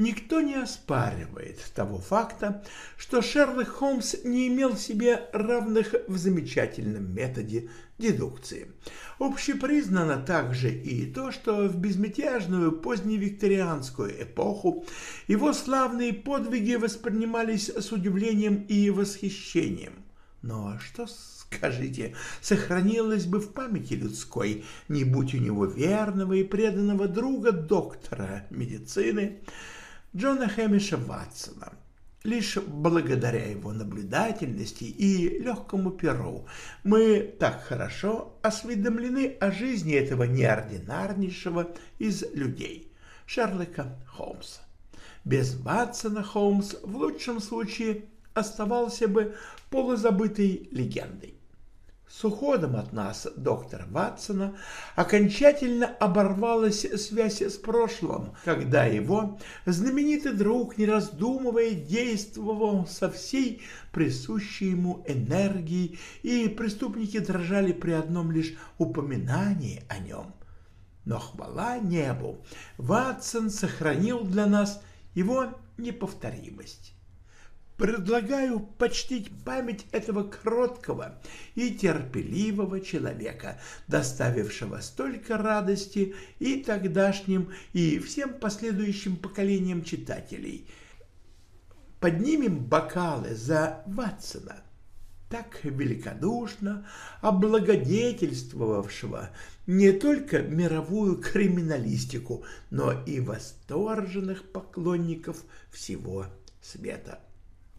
Никто не оспаривает того факта, что Шерлок Холмс не имел себе равных в замечательном методе дедукции. Общепризнано также и то, что в безмятежную поздневикторианскую эпоху его славные подвиги воспринимались с удивлением и восхищением. Но что, скажите, сохранилось бы в памяти людской, не будь у него верного и преданного друга доктора медицины, Джона Хэмиша Ватсона. Лишь благодаря его наблюдательности и легкому перу мы так хорошо осведомлены о жизни этого неординарнейшего из людей, Шерлока Холмса. Без Ватсона Холмс в лучшем случае оставался бы полузабытой легендой. С уходом от нас доктора Ватсона окончательно оборвалась связь с прошлым, когда его знаменитый друг, не раздумывая, действовал со всей присущей ему энергией, и преступники дрожали при одном лишь упоминании о нем. Но хвала небу, Ватсон сохранил для нас его неповторимость. Предлагаю почтить память этого кроткого и терпеливого человека, доставившего столько радости и тогдашним, и всем последующим поколениям читателей. Поднимем бокалы за Ватсона, так великодушно облагодетельствовавшего не только мировую криминалистику, но и восторженных поклонников всего света.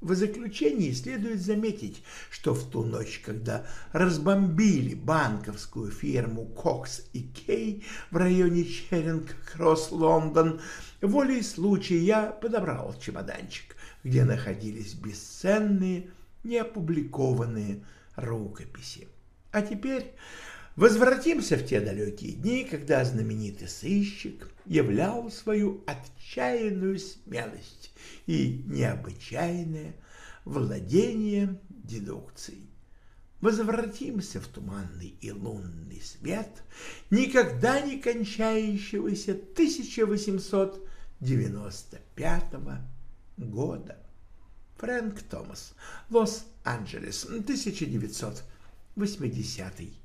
В заключении следует заметить, что в ту ночь, когда разбомбили банковскую фирму Кокс и Кей в районе Черинг-Кросс, Лондон, волей случая я подобрал чемоданчик, где находились бесценные, неопубликованные рукописи. А теперь возвратимся в те далекие дни, когда знаменитый сыщик являл свою отчаянную смелость и необычайное владение дедукцией. Возвратимся в туманный и лунный свет никогда не кончающегося 1895 года. Фрэнк Томас, Лос-Анджелес, 1980 год.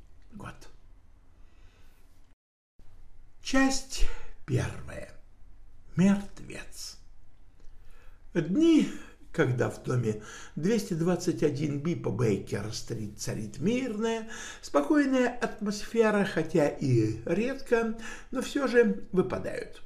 Часть первая. Мертвец. Дни, когда в доме 221 Би по Бейкер-стрит царит мирная, спокойная атмосфера, хотя и редко, но все же выпадают.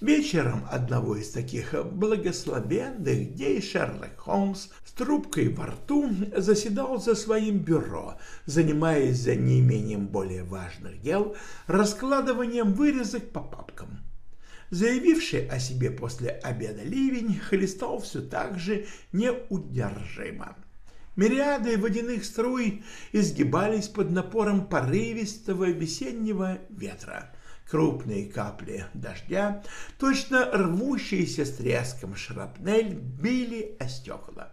Вечером одного из таких благословенных дней Шерлок Холмс с трубкой во рту заседал за своим бюро, занимаясь за неимением более важных дел раскладыванием вырезок по папкам. Заявивший о себе после обеда ливень хлестал все так же неудержимо. Мириады водяных струй изгибались под напором порывистого весеннего ветра. Крупные капли дождя, точно рвущиеся с треском шрапнель, били о стекла.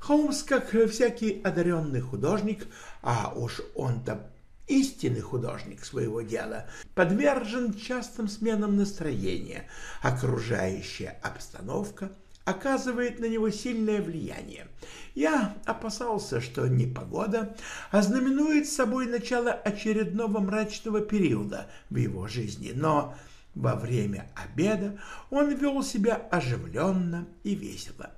Холмс, как всякий одаренный художник, а уж он-то истинный художник своего дела, подвержен частым сменам настроения. Окружающая обстановка оказывает на него сильное влияние. Я опасался, что непогода ознаменует собой начало очередного мрачного периода в его жизни, но во время обеда он вел себя оживленно и весело.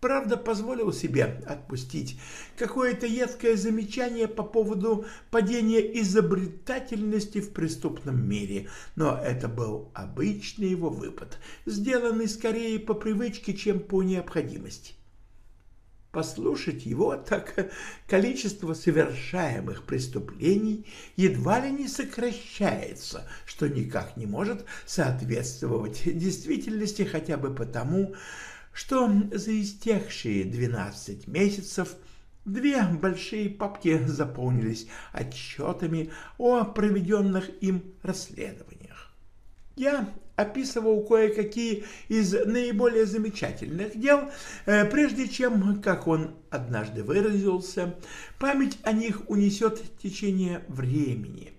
Правда, позволил себе отпустить какое-то едкое замечание по поводу падения изобретательности в преступном мире, но это был обычный его выпад, сделанный скорее по привычке, чем по необходимости. послушать его, так количество совершаемых преступлений едва ли не сокращается, что никак не может соответствовать действительности хотя бы потому, что за истекшие 12 месяцев две большие папки заполнились отчетами о проведенных им расследованиях. Я описывал кое-какие из наиболее замечательных дел, э, прежде чем, как он однажды выразился, память о них унесет течение времени.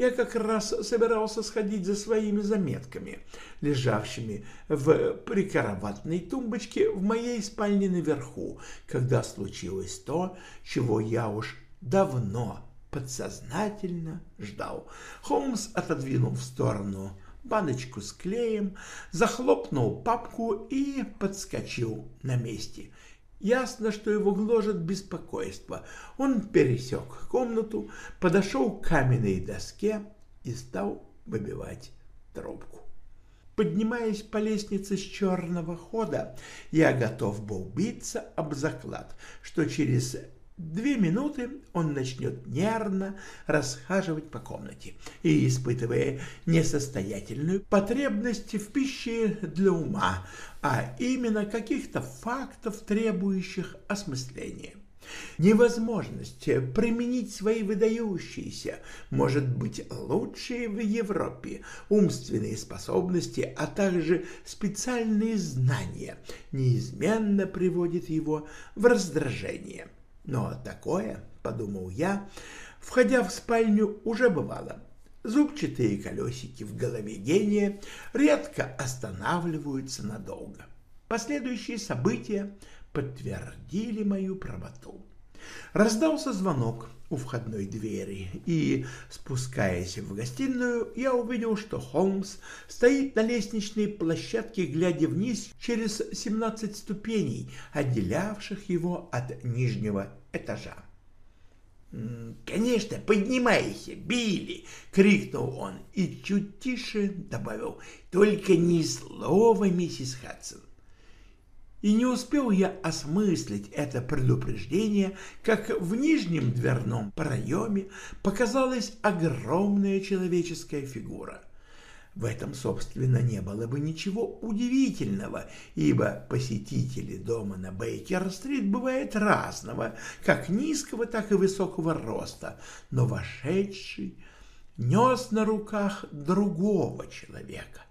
Я как раз собирался сходить за своими заметками, лежавшими в прикроватной тумбочке в моей спальне наверху, когда случилось то, чего я уж давно подсознательно ждал. Холмс отодвинул в сторону баночку с клеем, захлопнул папку и подскочил на месте. Ясно, что его гложет беспокойство. Он пересек комнату, подошел к каменной доске и стал выбивать трубку. Поднимаясь по лестнице с черного хода, я готов был биться об заклад, что через Две минуты он начнет нервно расхаживать по комнате и, испытывая несостоятельную потребность в пище для ума, а именно каких-то фактов, требующих осмысления. Невозможность применить свои выдающиеся, может быть, лучшие в Европе умственные способности, а также специальные знания, неизменно приводит его в раздражение – но такое, — подумал я, входя в спальню, уже бывало. Зубчатые колесики в голове гения редко останавливаются надолго. Последующие события подтвердили мою правоту. Раздался звонок у входной двери, и, спускаясь в гостиную, я увидел, что Холмс стоит на лестничной площадке, глядя вниз через 17 ступеней, отделявших его от нижнего этажа. «Конечно, поднимайся, Билли!» — крикнул он и чуть тише добавил. «Только ни слова, миссис Хадсон. И не успел я осмыслить это предупреждение, как в нижнем дверном проеме показалась огромная человеческая фигура. В этом, собственно, не было бы ничего удивительного, ибо посетители дома на Бейкер-стрит бывают разного, как низкого, так и высокого роста, но вошедший нес на руках другого человека.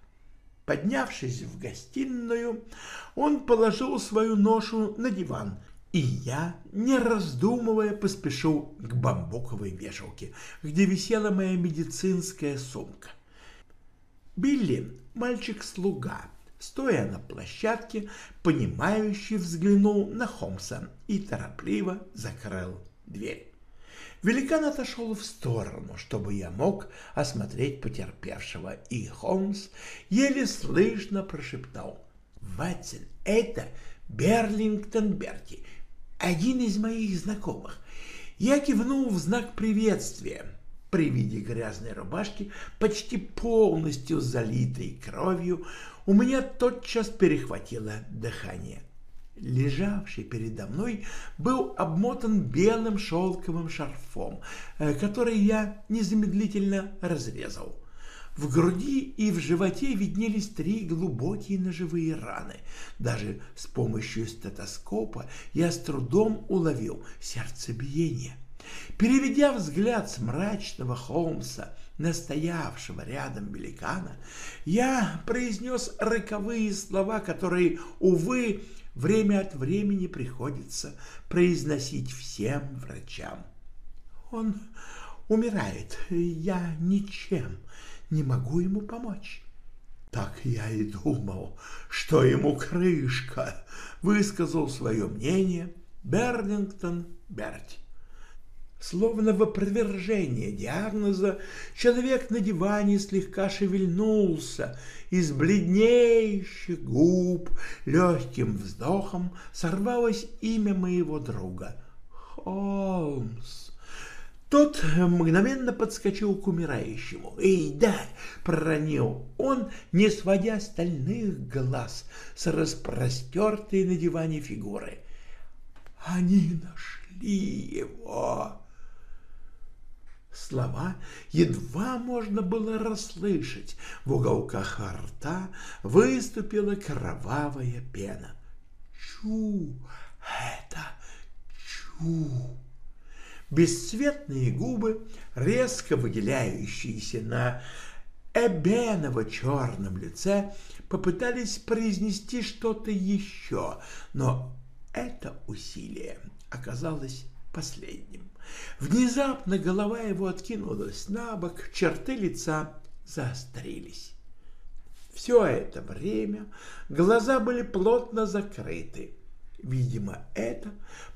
Поднявшись в гостиную, он положил свою ношу на диван, и я, не раздумывая, поспешил к бамбуковой вешалке, где висела моя медицинская сумка. Билли, мальчик-слуга, стоя на площадке, понимающий взглянул на Холмса и торопливо закрыл дверь. Великан отошел в сторону, чтобы я мог осмотреть потерпевшего, и Холмс еле слышно прошептал. «Ватсон, это Берлингтон Берти, один из моих знакомых. Я кивнул в знак приветствия. При виде грязной рубашки, почти полностью залитой кровью, у меня тотчас перехватило дыхание лежавший передо мной, был обмотан белым шелковым шарфом, э, который я незамедлительно разрезал. В груди и в животе виднелись три глубокие ножевые раны. Даже с помощью стетоскопа я с трудом уловил сердцебиение. Переведя взгляд с мрачного Холмса на стоявшего рядом великана, я произнес роковые слова, которые, увы, время от времени приходится произносить всем врачам. Он умирает, я ничем не могу ему помочь. Так я и думал, что ему крышка, высказал свое мнение Берлингтон Берти. Словно в опровержение диагноза, человек на диване слегка шевельнулся, из бледнейших губ легким вздохом сорвалось имя моего друга — Холмс. Тот мгновенно подскочил к умирающему. «Эй, да!» — проронил он, не сводя стальных глаз с распростертой на диване фигуры. Они нашли его. Слова едва можно было расслышать. В уголках рта выступила кровавая пена. Чу! Это чу! Бесцветные губы, резко выделяющиеся на эбеново-черном лице, попытались произнести что-то еще, но это усилие оказалось последним. Внезапно голова его откинулась на бок, черты лица заострились. Все это время глаза были плотно закрыты. Видимо, это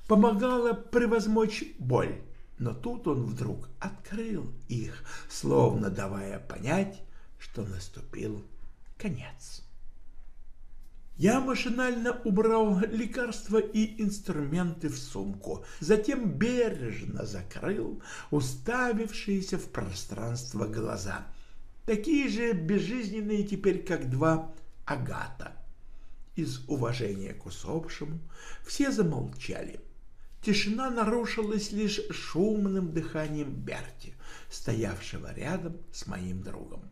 помогало превозмочь боль, но тут он вдруг открыл их, словно давая понять, что наступил конец. Я машинально убрал лекарства и инструменты в сумку, затем бережно закрыл уставившиеся в пространство глаза, такие же безжизненные теперь, как два агата. Из уважения к усопшему все замолчали. Тишина нарушилась лишь шумным дыханием Берти, стоявшего рядом с моим другом.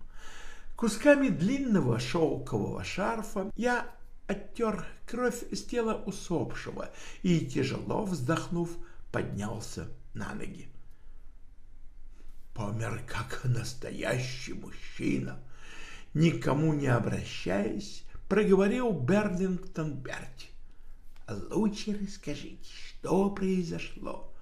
Кусками длинного шелкового шарфа я оттер кровь с тела усопшего и, тяжело вздохнув, поднялся на ноги. Помер как настоящий мужчина. Никому не обращаясь, проговорил Берлингтон Берти. «Лучше расскажите, что произошло?»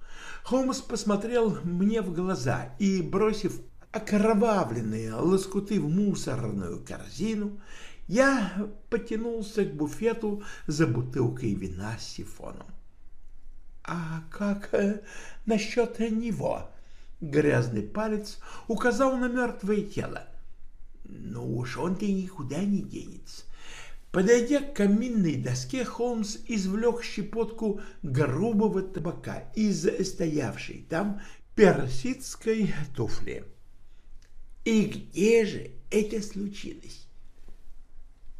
Холмс посмотрел мне в глаза и, бросив окровавленные лоскуты в мусорную корзину, я потянулся к буфету за бутылкой вина с сифоном. «А как э, насчет него?» Грязный палец указал на мертвое тело. «Ну уж он-то никуда не денется». Подойдя к каминной доске, Холмс извлек щепотку грубого табака из стоявшей там персидской туфли. «И где же это случилось?»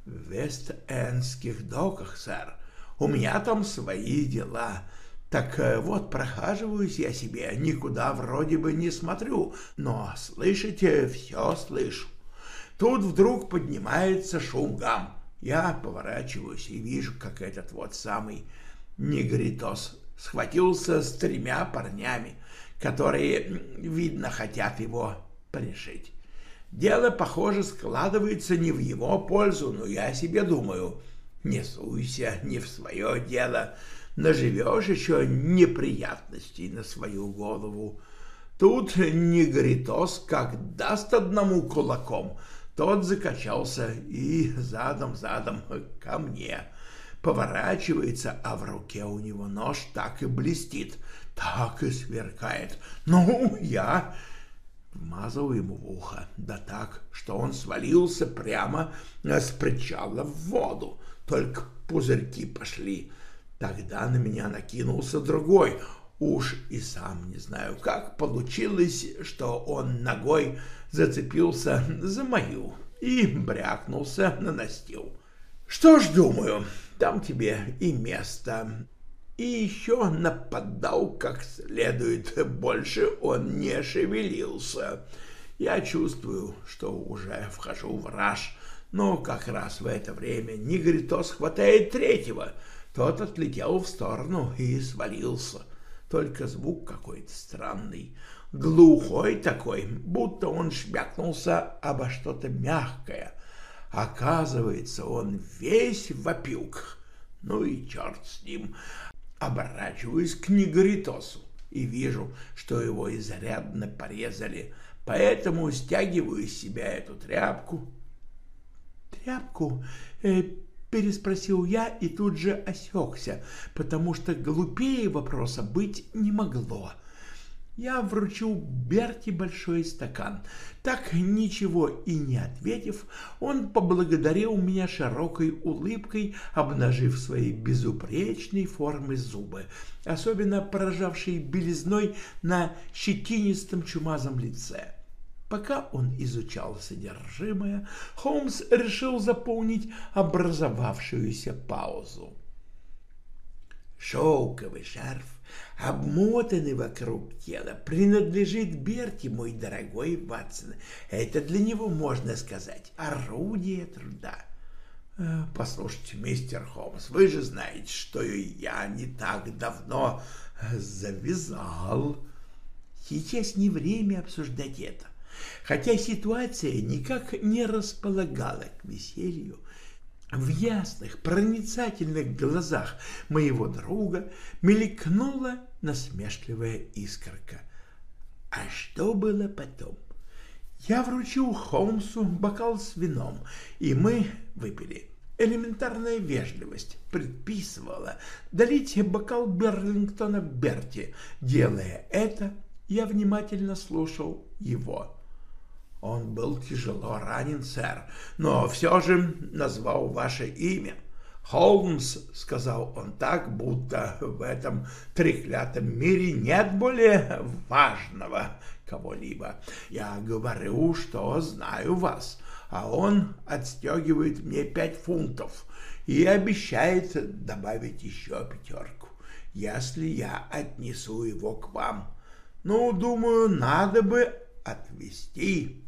В Вест-Эндских доках, сэр. У меня там свои дела. Так э, вот, прохаживаюсь я себе, никуда вроде бы не смотрю, но, слышите, все слышу. Тут вдруг поднимается шум гам. Я поворачиваюсь и вижу, как этот вот самый негритос схватился с тремя парнями, которые, видно, хотят его пришить. Дело, похоже, складывается не в его пользу, но я себе думаю, не суйся не в свое дело, наживешь еще неприятностей на свою голову. Тут негритос как даст одному кулаком, тот закачался и задом-задом ко мне. Поворачивается, а в руке у него нож так и блестит, так и сверкает. Ну, я вмазал ему в ухо, да так, что он свалился прямо с причала в воду, только пузырьки пошли. Тогда на меня накинулся другой, уж и сам не знаю, как получилось, что он ногой зацепился за мою и брякнулся на настил. Что ж, думаю, там тебе и место и еще нападал как следует. Больше он не шевелился. Я чувствую, что уже вхожу в раж, но как раз в это время негритос хватает третьего. Тот отлетел в сторону и свалился. Только звук какой-то странный, глухой такой, будто он шмякнулся обо что-то мягкое. Оказывается, он весь в опилках. Ну и черт с ним. Оборачиваюсь к негритосу и вижу, что его изрядно порезали, поэтому стягиваю из себя эту тряпку. «Тряпку?» э, — переспросил я и тут же осекся, потому что глупее вопроса быть не могло. Я вручил Берти большой стакан. Так, ничего и не ответив, он поблагодарил меня широкой улыбкой, обнажив свои безупречной формы зубы, особенно поражавшие белизной на щетинистом чумазом лице. Пока он изучал содержимое, Холмс решил заполнить образовавшуюся паузу. Шелковый шарф, обмотанный вокруг тела, принадлежит Берти, мой дорогой Ватсон. Это для него, можно сказать, орудие труда. Э, послушайте, мистер Холмс, вы же знаете, что я не так давно завязал. Сейчас не время обсуждать это. Хотя ситуация никак не располагала к веселью, в ясных, проницательных глазах моего друга мелькнула насмешливая искорка. А что было потом? Я вручил Холмсу бокал с вином, и мы выпили. Элементарная вежливость предписывала долить бокал Берлингтона Берти. Делая это, я внимательно слушал его. Он был тяжело ранен, сэр, но все же назвал ваше имя. Холмс, — сказал он так, будто в этом треклятом мире нет более важного кого-либо. Я говорю, что знаю вас, а он отстегивает мне пять фунтов и обещает добавить еще пятерку, если я отнесу его к вам. Ну, думаю, надо бы отвезти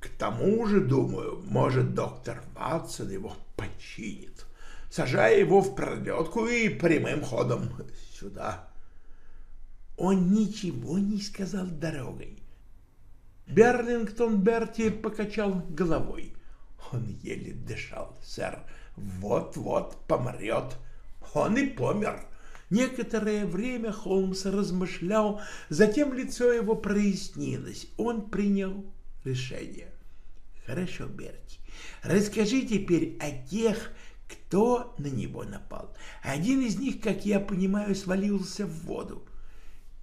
к тому же, думаю, может, доктор Ватсон его починит, сажая его в пролетку и прямым ходом сюда. Он ничего не сказал дорогой. Берлингтон Берти покачал головой. Он еле дышал, сэр. Вот-вот помрет. Он и помер. Некоторое время Холмс размышлял, затем лицо его прояснилось. Он принял решение. Хорошо, Берти, расскажи теперь о тех, кто на него напал. Один из них, как я понимаю, свалился в воду.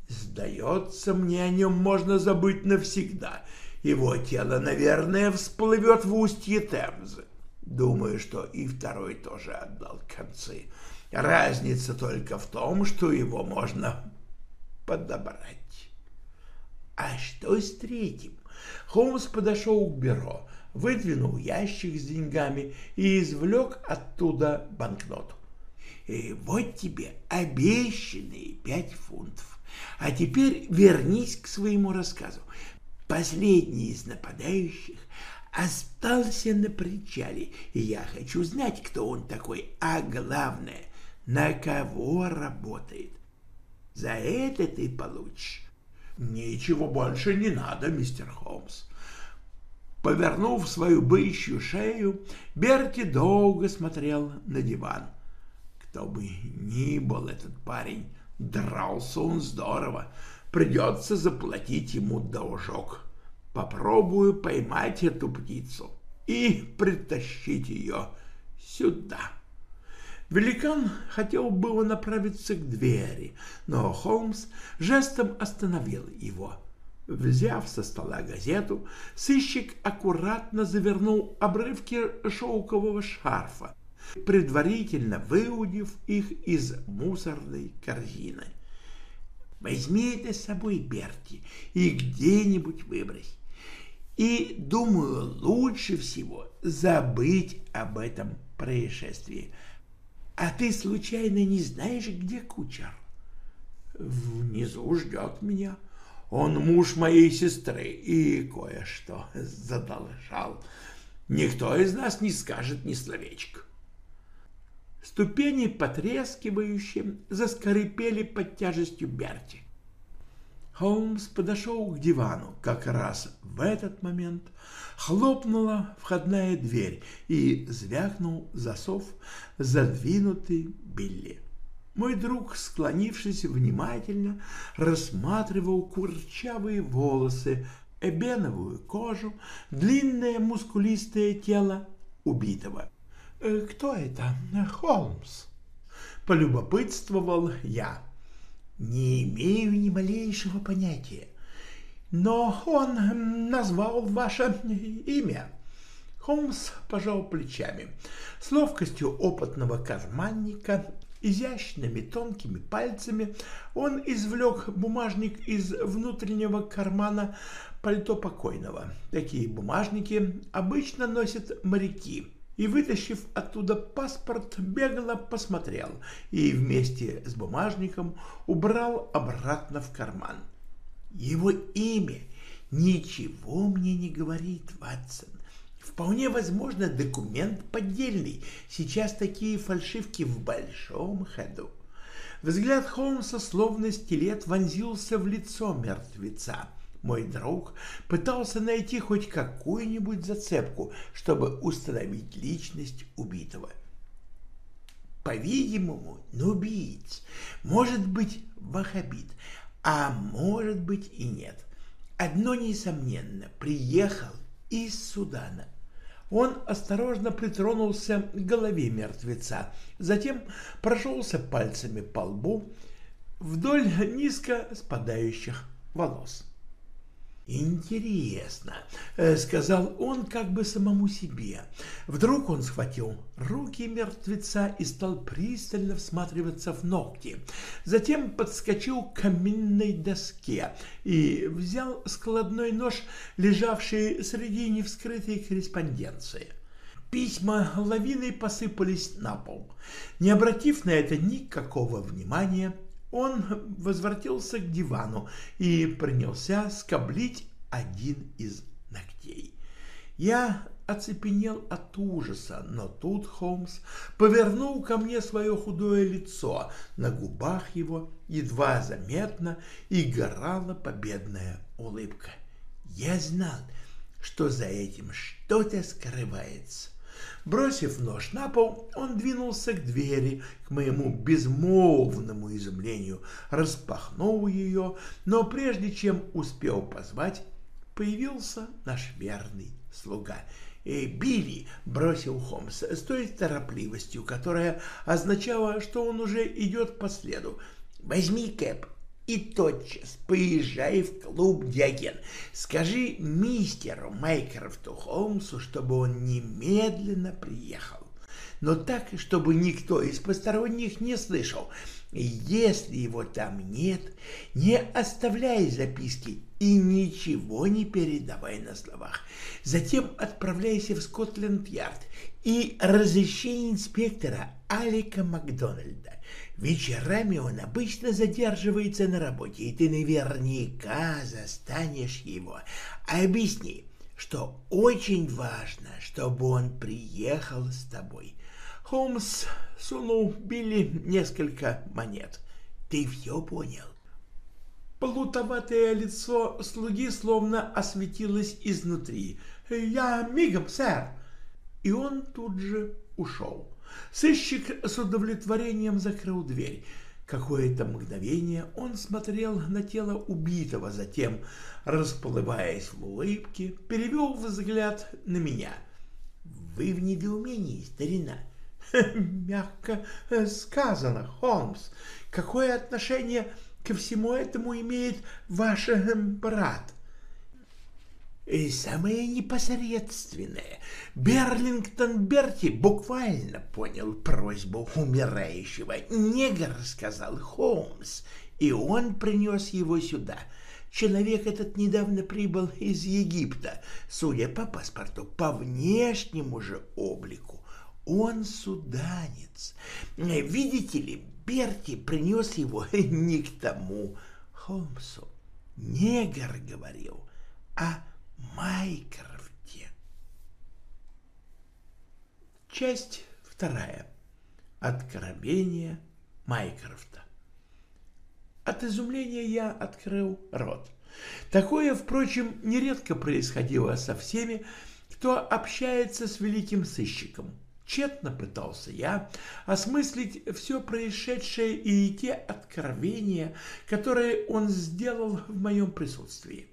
Сдается мне, о нем можно забыть навсегда. Его тело, наверное, всплывет в устье Темзы. Думаю, что и второй тоже отдал концы. Разница только в том, что его можно подобрать. А что с третьим? Холмс подошел к бюро, выдвинул ящик с деньгами и извлек оттуда банкноту. И вот тебе обещанные пять фунтов. А теперь вернись к своему рассказу. Последний из нападающих остался на причале, и я хочу знать, кто он такой, а главное, на кого работает. За это ты получишь Ничего больше не надо, мистер Холмс. Повернув свою бычью шею, Берти долго смотрел на диван. Кто бы ни был этот парень, дрался он здорово. Придется заплатить ему должок. Попробую поймать эту птицу и притащить ее сюда. Великан хотел было направиться к двери, но Холмс жестом остановил его. Взяв со стола газету, сыщик аккуратно завернул обрывки шелкового шарфа, предварительно выудив их из мусорной корзины. «Возьми это с собой, Берти, и где-нибудь выбрось. И, думаю, лучше всего забыть об этом происшествии, а ты случайно не знаешь, где кучер? Внизу ждет меня. Он муж моей сестры и кое-что задолжал. Никто из нас не скажет ни словечка. Ступени потрескивающие заскрипели под тяжестью Берти. Холмс подошел к дивану. Как раз в этот момент хлопнула входная дверь и звякнул засов, задвинутый Билли. Мой друг, склонившись внимательно, рассматривал курчавые волосы, эбеновую кожу, длинное мускулистое тело убитого. «Э, «Кто это? Холмс?» — полюбопытствовал я. Не имею ни малейшего понятия. Но он назвал ваше имя. Холмс пожал плечами. С ловкостью опытного карманника, изящными тонкими пальцами он извлек бумажник из внутреннего кармана пальто покойного. Такие бумажники обычно носят моряки. и, вытащив оттуда паспорт, бегло посмотрел и вместе с бумажником убрал обратно в карман. Его имя ничего мне не говорит, Ватсон. Вполне возможно, документ поддельный. Сейчас такие фальшивки в большом ходу. Взгляд Холмса, словно стилет, вонзился в лицо мертвеца. Мой друг пытался найти хоть какую-нибудь зацепку, чтобы установить личность убитого. По-видимому, убийц. Может быть, вахабит, а может быть и нет. Одно несомненно, приехал из Судана. Он осторожно притронулся к голове мертвеца, затем прошелся пальцами по лбу вдоль низко спадающих волос. «Интересно», — сказал он как бы самому себе. Вдруг он схватил руки мертвеца и стал пристально всматриваться в ногти. Затем подскочил к каминной доске и взял складной нож, лежавший среди невскрытой корреспонденции. Письма лавиной посыпались на пол. Не обратив на это никакого внимания, он возвратился к дивану и принялся скоблить один из ногтей. Я оцепенел от ужаса, но тут Холмс повернул ко мне свое худое лицо. На губах его едва заметно играла победная улыбка. Я знал, что за этим что-то скрывается. Бросив нож на пол, он двинулся к двери, к моему безмолвному изумлению, распахнул ее, но прежде чем успел позвать, появился наш верный слуга. «Эй, Билли!» — бросил Холмс с той торопливостью, которая означала, что он уже идет по следу. «Возьми кэп и тотчас поезжай в клуб Диаген. Скажи мистеру Майкрофту Холмсу, чтобы он немедленно приехал. Но так, чтобы никто из посторонних не слышал. Если его там нет, не оставляй записки и ничего не передавай на словах. Затем отправляйся в Скотленд-Ярд и разыщи инспектора Алика Макдональда. Вечерами он обычно задерживается на работе, и ты наверняка застанешь его. Объясни, что очень важно, чтобы он приехал с тобой. Холмс сунул Билли несколько монет. Ты все понял? Плутоватое лицо слуги словно осветилось изнутри. «Я мигом, сэр!» И он тут же ушел. Сыщик с удовлетворением закрыл дверь. Какое-то мгновение он смотрел на тело убитого, затем, расплываясь в улыбке, перевел взгляд на меня. «Вы в недоумении, старина?» «Мягко сказано, Холмс. Какое отношение ко всему этому имеет ваш брат?» И самое непосредственное. Берлингтон Берти буквально понял просьбу умирающего. Негр, сказал Холмс, и он принес его сюда. Человек этот недавно прибыл из Египта, судя по паспорту, по внешнему же облику. Он суданец. Видите ли, Берти принес его не к тому Холмсу. Негр говорил, а Майкрофте. Часть вторая. Откровение Майкрофта. От изумления я открыл рот. Такое, впрочем, нередко происходило со всеми, кто общается с великим сыщиком. Тщетно пытался я осмыслить все происшедшее и те откровения, которые он сделал в моем присутствии.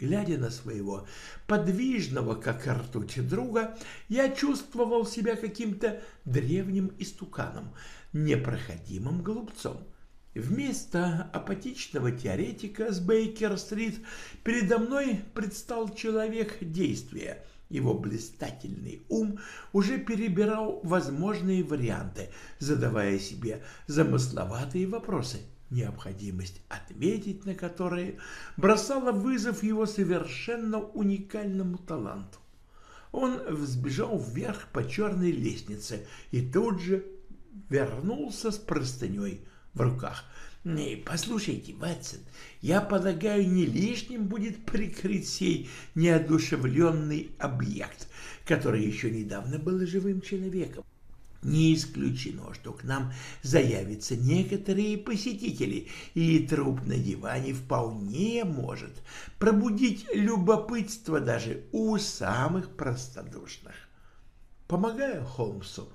Глядя на своего подвижного, как ртуть, друга, я чувствовал себя каким-то древним истуканом, непроходимым голубцом. Вместо апатичного теоретика с Бейкер-стрит передо мной предстал человек действия. Его блистательный ум уже перебирал возможные варианты, задавая себе замысловатые вопросы – необходимость ответить на которые бросала вызов его совершенно уникальному таланту. он взбежал вверх по черной лестнице и тут же вернулся с простыней в руках. «Послушайте, Ватсон, я полагаю, не лишним будет прикрыть сей неодушевленный объект, который еще недавно был живым человеком. Не исключено, что к нам заявятся некоторые посетители, и труп на диване вполне может пробудить любопытство даже у самых простодушных. Помогая Холмсу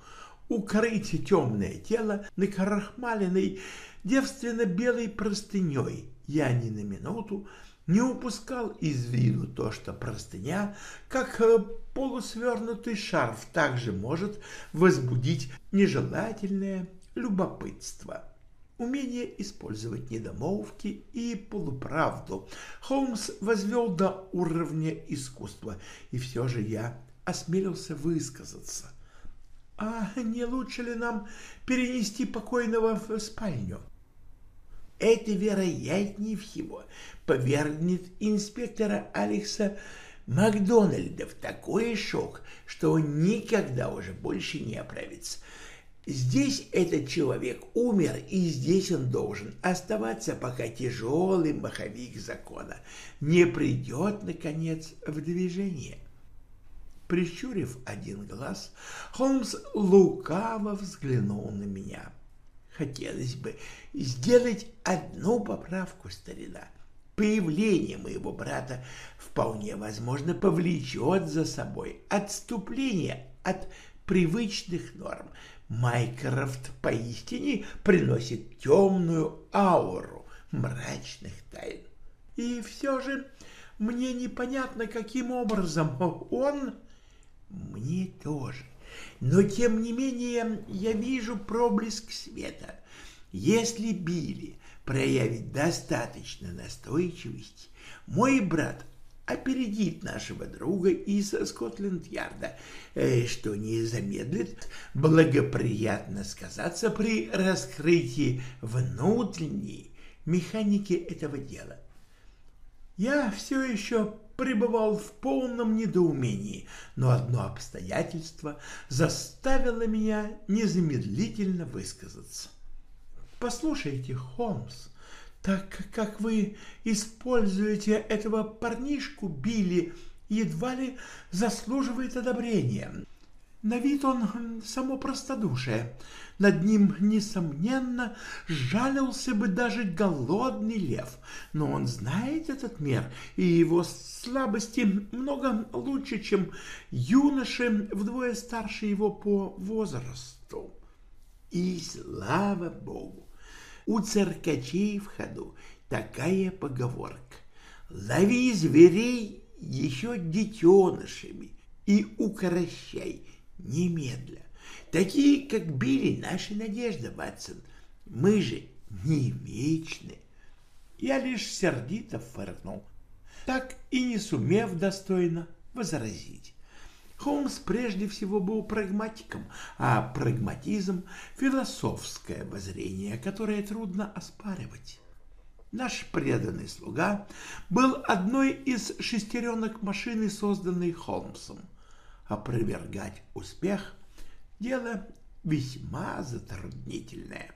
укрыть темное тело накрахмаленной девственно-белой простыней, я ни на минуту не упускал из виду то, что простыня, как э, полусвернутый шарф, также может возбудить нежелательное любопытство. Умение использовать недомолвки и полуправду Холмс возвел до уровня искусства, и все же я осмелился высказаться. «А не лучше ли нам перенести покойного в спальню?» Это, вероятнее всего, повергнет инспектора Алекса Макдональда в такой шок, что он никогда уже больше не оправится. Здесь этот человек умер, и здесь он должен оставаться, пока тяжелый маховик закона не придет, наконец, в движение. Прищурив один глаз, Холмс лукаво взглянул на меня. Хотелось бы сделать одну поправку, старина. Появление моего брата вполне возможно повлечет за собой отступление от привычных норм. Майкрофт поистине приносит темную ауру мрачных тайн. И все же мне непонятно, каким образом он... Мне тоже но тем не менее я вижу проблеск света. Если Билли проявит достаточно настойчивости, мой брат опередит нашего друга из Скотленд-Ярда, э, что не замедлит благоприятно сказаться при раскрытии внутренней механики этого дела. Я все еще пребывал в полном недоумении, но одно обстоятельство заставило меня незамедлительно высказаться. «Послушайте, Холмс, так как вы используете этого парнишку Билли, едва ли заслуживает одобрения. На вид он само простодушие. Над ним, несомненно, жалился бы даже голодный лев, но он знает этот мир, и его слабости много лучше, чем юноши вдвое старше его по возрасту. И слава богу, у циркачей в ходу такая поговорка. Лови зверей еще детенышами и укрощай немедля. Такие, как Билли, наша надежда, Ватсон. Мы же не вечны. Я лишь сердито фыркнул, так и не сумев достойно возразить. Холмс прежде всего был прагматиком, а прагматизм — философское воззрение, которое трудно оспаривать. Наш преданный слуга был одной из шестеренок машины, созданной Холмсом. Опровергать успех Дело весьма затруднительное.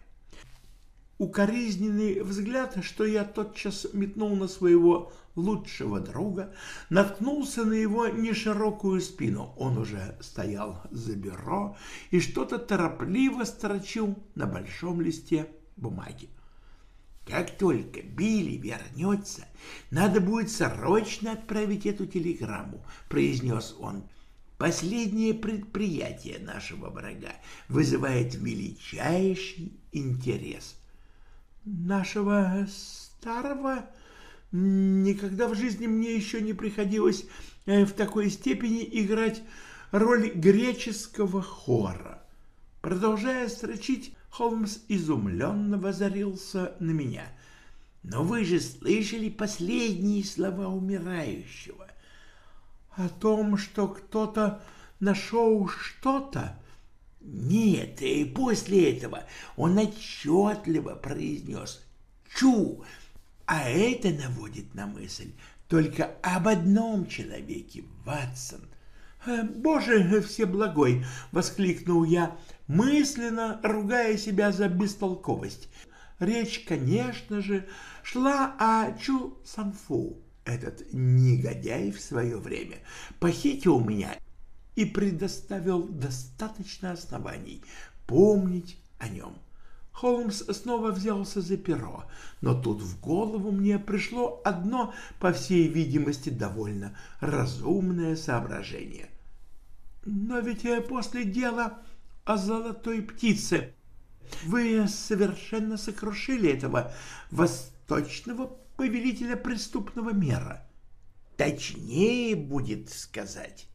Укоризненный взгляд, что я тотчас метнул на своего лучшего друга, наткнулся на его неширокую спину. Он уже стоял за бюро и что-то торопливо строчил на большом листе бумаги. Как только Билли вернется, надо будет срочно отправить эту телеграмму, произнес он. Последнее предприятие нашего врага вызывает величайший интерес. Нашего старого никогда в жизни мне еще не приходилось э, в такой степени играть роль греческого хора. Продолжая строчить, Холмс изумленно возорился на меня. «Но вы же слышали последние слова умирающего о том, что кто-то нашел что-то? Нет, и после этого он отчетливо произнес «чу», а это наводит на мысль только об одном человеке, Ватсон. «Э, «Боже всеблагой!» — воскликнул я, мысленно ругая себя за бестолковость. Речь, конечно же, шла о Чу Санфу. Этот негодяй в свое время похитил меня и предоставил достаточно оснований помнить о нем. Холмс снова взялся за перо, но тут в голову мне пришло одно, по всей видимости, довольно разумное соображение. Но ведь после дела о золотой птице вы совершенно сокрушили этого восточного повелителя преступного мира. Точнее будет сказать,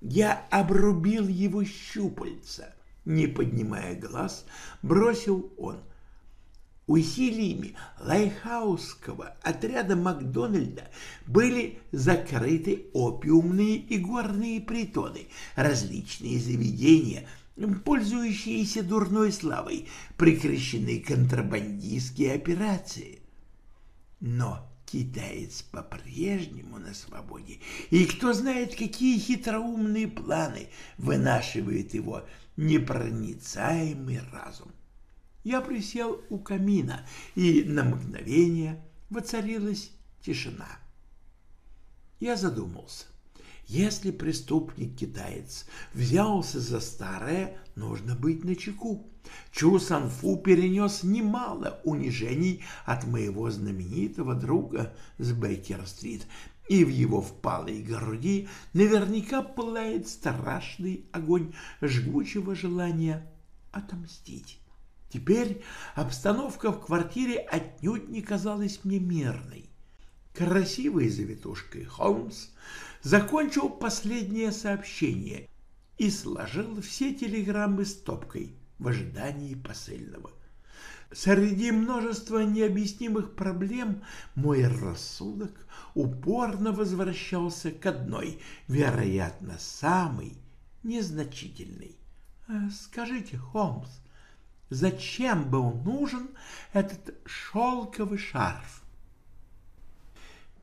я обрубил его щупальца, не поднимая глаз, бросил он. Усилиями Лайхаусского отряда Макдональда были закрыты опиумные и горные притоны, различные заведения, пользующиеся дурной славой, прекращены контрабандистские операции. Но китаец по-прежнему на свободе, и кто знает, какие хитроумные планы вынашивает его непроницаемый разум. Я присел у камина, и на мгновение воцарилась тишина. Я задумался. Если преступник-китаец взялся за старое, нужно быть начеку. Чу Санфу перенес немало унижений от моего знаменитого друга с Бейкер-стрит, и в его впалой груди наверняка пылает страшный огонь жгучего желания отомстить. Теперь обстановка в квартире отнюдь не казалась мне мирной. Красивой завитушкой Холмс закончил последнее сообщение и сложил все телеграммы стопкой в ожидании посыльного. Среди множества необъяснимых проблем мой рассудок упорно возвращался к одной, вероятно, самой незначительной. «Э, «Скажите, Холмс, зачем был нужен этот шелковый шарф?»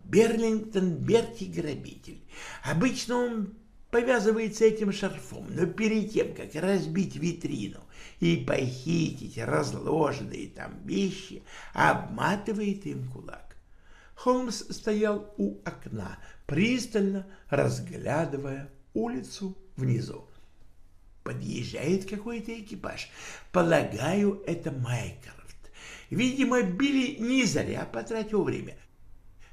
Берлингтон Берти грабитель. Обычно он повязывается этим шарфом, но перед тем, как разбить витрину и похитить разложенные там вещи, обматывает им кулак. Холмс стоял у окна, пристально разглядывая улицу внизу. Подъезжает какой-то экипаж. Полагаю, это Майкрофт. Видимо, Билли не зря потратил время.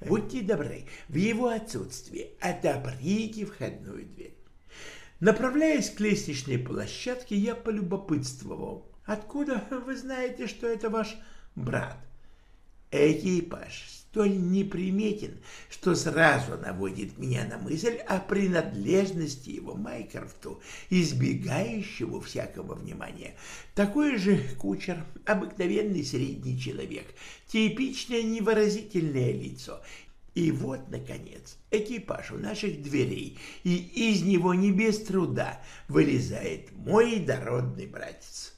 Будьте добры, в его отсутствие отоприте входную дверь. Направляясь к лестничной площадке, я полюбопытствовал. Откуда вы знаете, что это ваш брат? Экипаж столь неприметен, что сразу наводит меня на мысль о принадлежности его Майкрофту, избегающего всякого внимания. Такой же кучер, обыкновенный средний человек, типичное невыразительное лицо. И вот, наконец, экипаж у наших дверей, и из него не без труда вылезает мой дородный братец.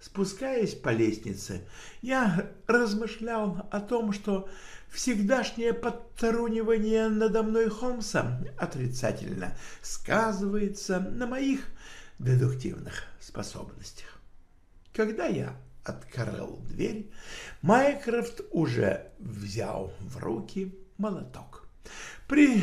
Спускаясь по лестнице, я размышлял о том, что всегдашнее подтрунивание надо мной Холмса отрицательно сказывается на моих дедуктивных способностях. Когда я открыл дверь, Майкрофт уже взял в руки молоток. При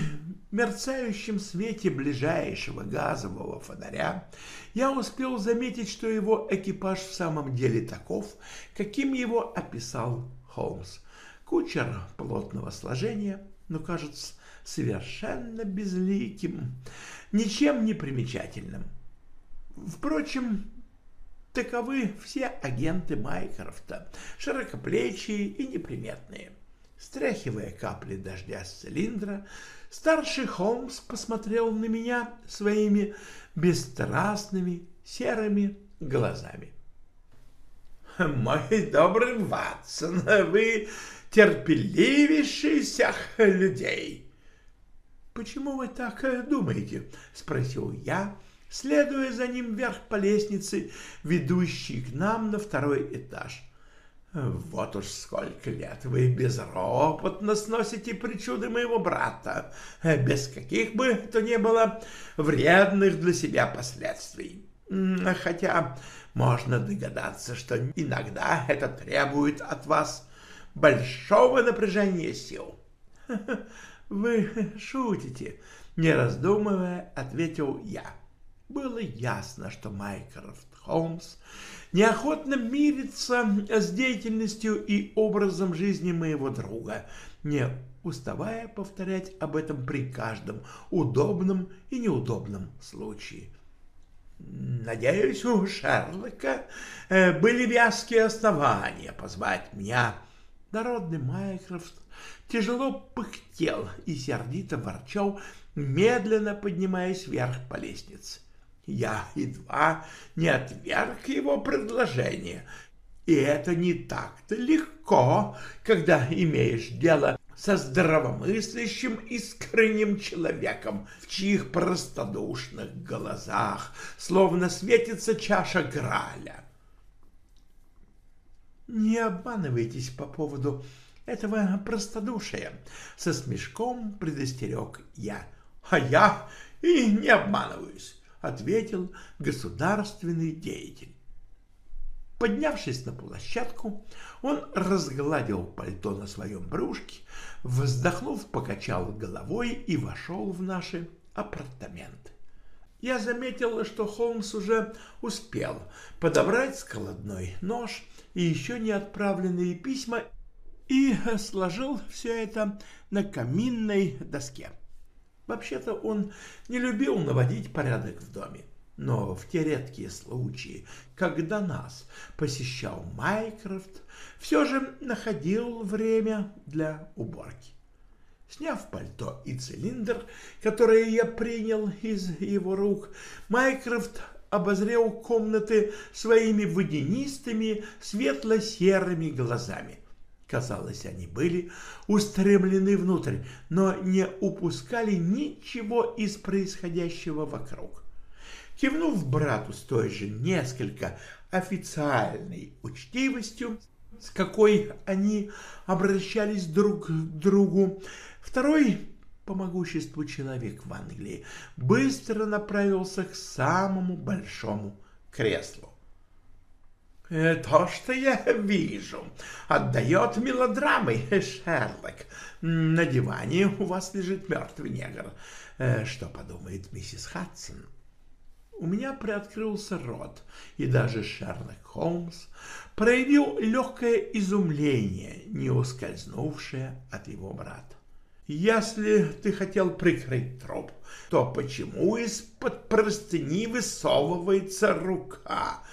мерцающем свете ближайшего газового фонаря я успел заметить, что его экипаж в самом деле таков, каким его описал Холмс. Кучер плотного сложения, но, кажется, совершенно безликим, ничем не примечательным. Впрочем, таковы все агенты Майкрофта, широкоплечие и неприметные. Стряхивая капли дождя с цилиндра, старший Холмс посмотрел на меня своими бесстрастными серыми глазами. «Мой добрый Ватсон, вы терпеливейший всех людей!» «Почему вы так думаете?» — спросил я, следуя за ним вверх по лестнице, ведущей к нам на второй этаж. Вот уж сколько лет вы безропотно сносите причуды моего брата, без каких бы то ни было вредных для себя последствий. Хотя можно догадаться, что иногда это требует от вас большого напряжения сил. Вы шутите, не раздумывая, ответил я. Было ясно, что Майкрофт Холмс неохотно мирится с деятельностью и образом жизни моего друга, не уставая повторять об этом при каждом удобном и неудобном случае. Надеюсь, у Шерлока э, были вязкие основания позвать меня. Народный Майкрофт тяжело пыхтел и сердито ворчал, медленно поднимаясь вверх по лестнице. Я едва не отверг его предложение. И это не так-то легко, когда имеешь дело со здравомыслящим искренним человеком, в чьих простодушных глазах словно светится чаша Граля. Не обманывайтесь по поводу этого простодушия, со смешком предостерег я. А я и не обманываюсь. — ответил государственный деятель. Поднявшись на площадку, он разгладил пальто на своем брюшке, вздохнув, покачал головой и вошел в наши апартаменты. Я заметил, что Холмс уже успел подобрать складной нож и еще не отправленные письма и сложил все это на каминной доске. Вообще-то он не любил наводить порядок в доме, но в те редкие случаи, когда нас посещал Майкрофт, все же находил время для уборки. Сняв пальто и цилиндр, которые я принял из его рук, Майкрофт обозрел комнаты своими водянистыми светло-серыми глазами. Казалось, они были устремлены внутрь, но не упускали ничего из происходящего вокруг. Кивнув брату с той же несколько официальной учтивостью, с какой они обращались друг к другу, второй по могуществу человек в Англии быстро направился к самому большому креслу. Э, «То, что я вижу, отдает мелодрамой, Шерлок. На диване у вас лежит мертвый негр. Э, что подумает миссис Хадсон?» У меня приоткрылся рот, и даже Шерлок Холмс проявил легкое изумление, не ускользнувшее от его брата. «Если ты хотел прикрыть труп, то почему из-под простыни высовывается рука?»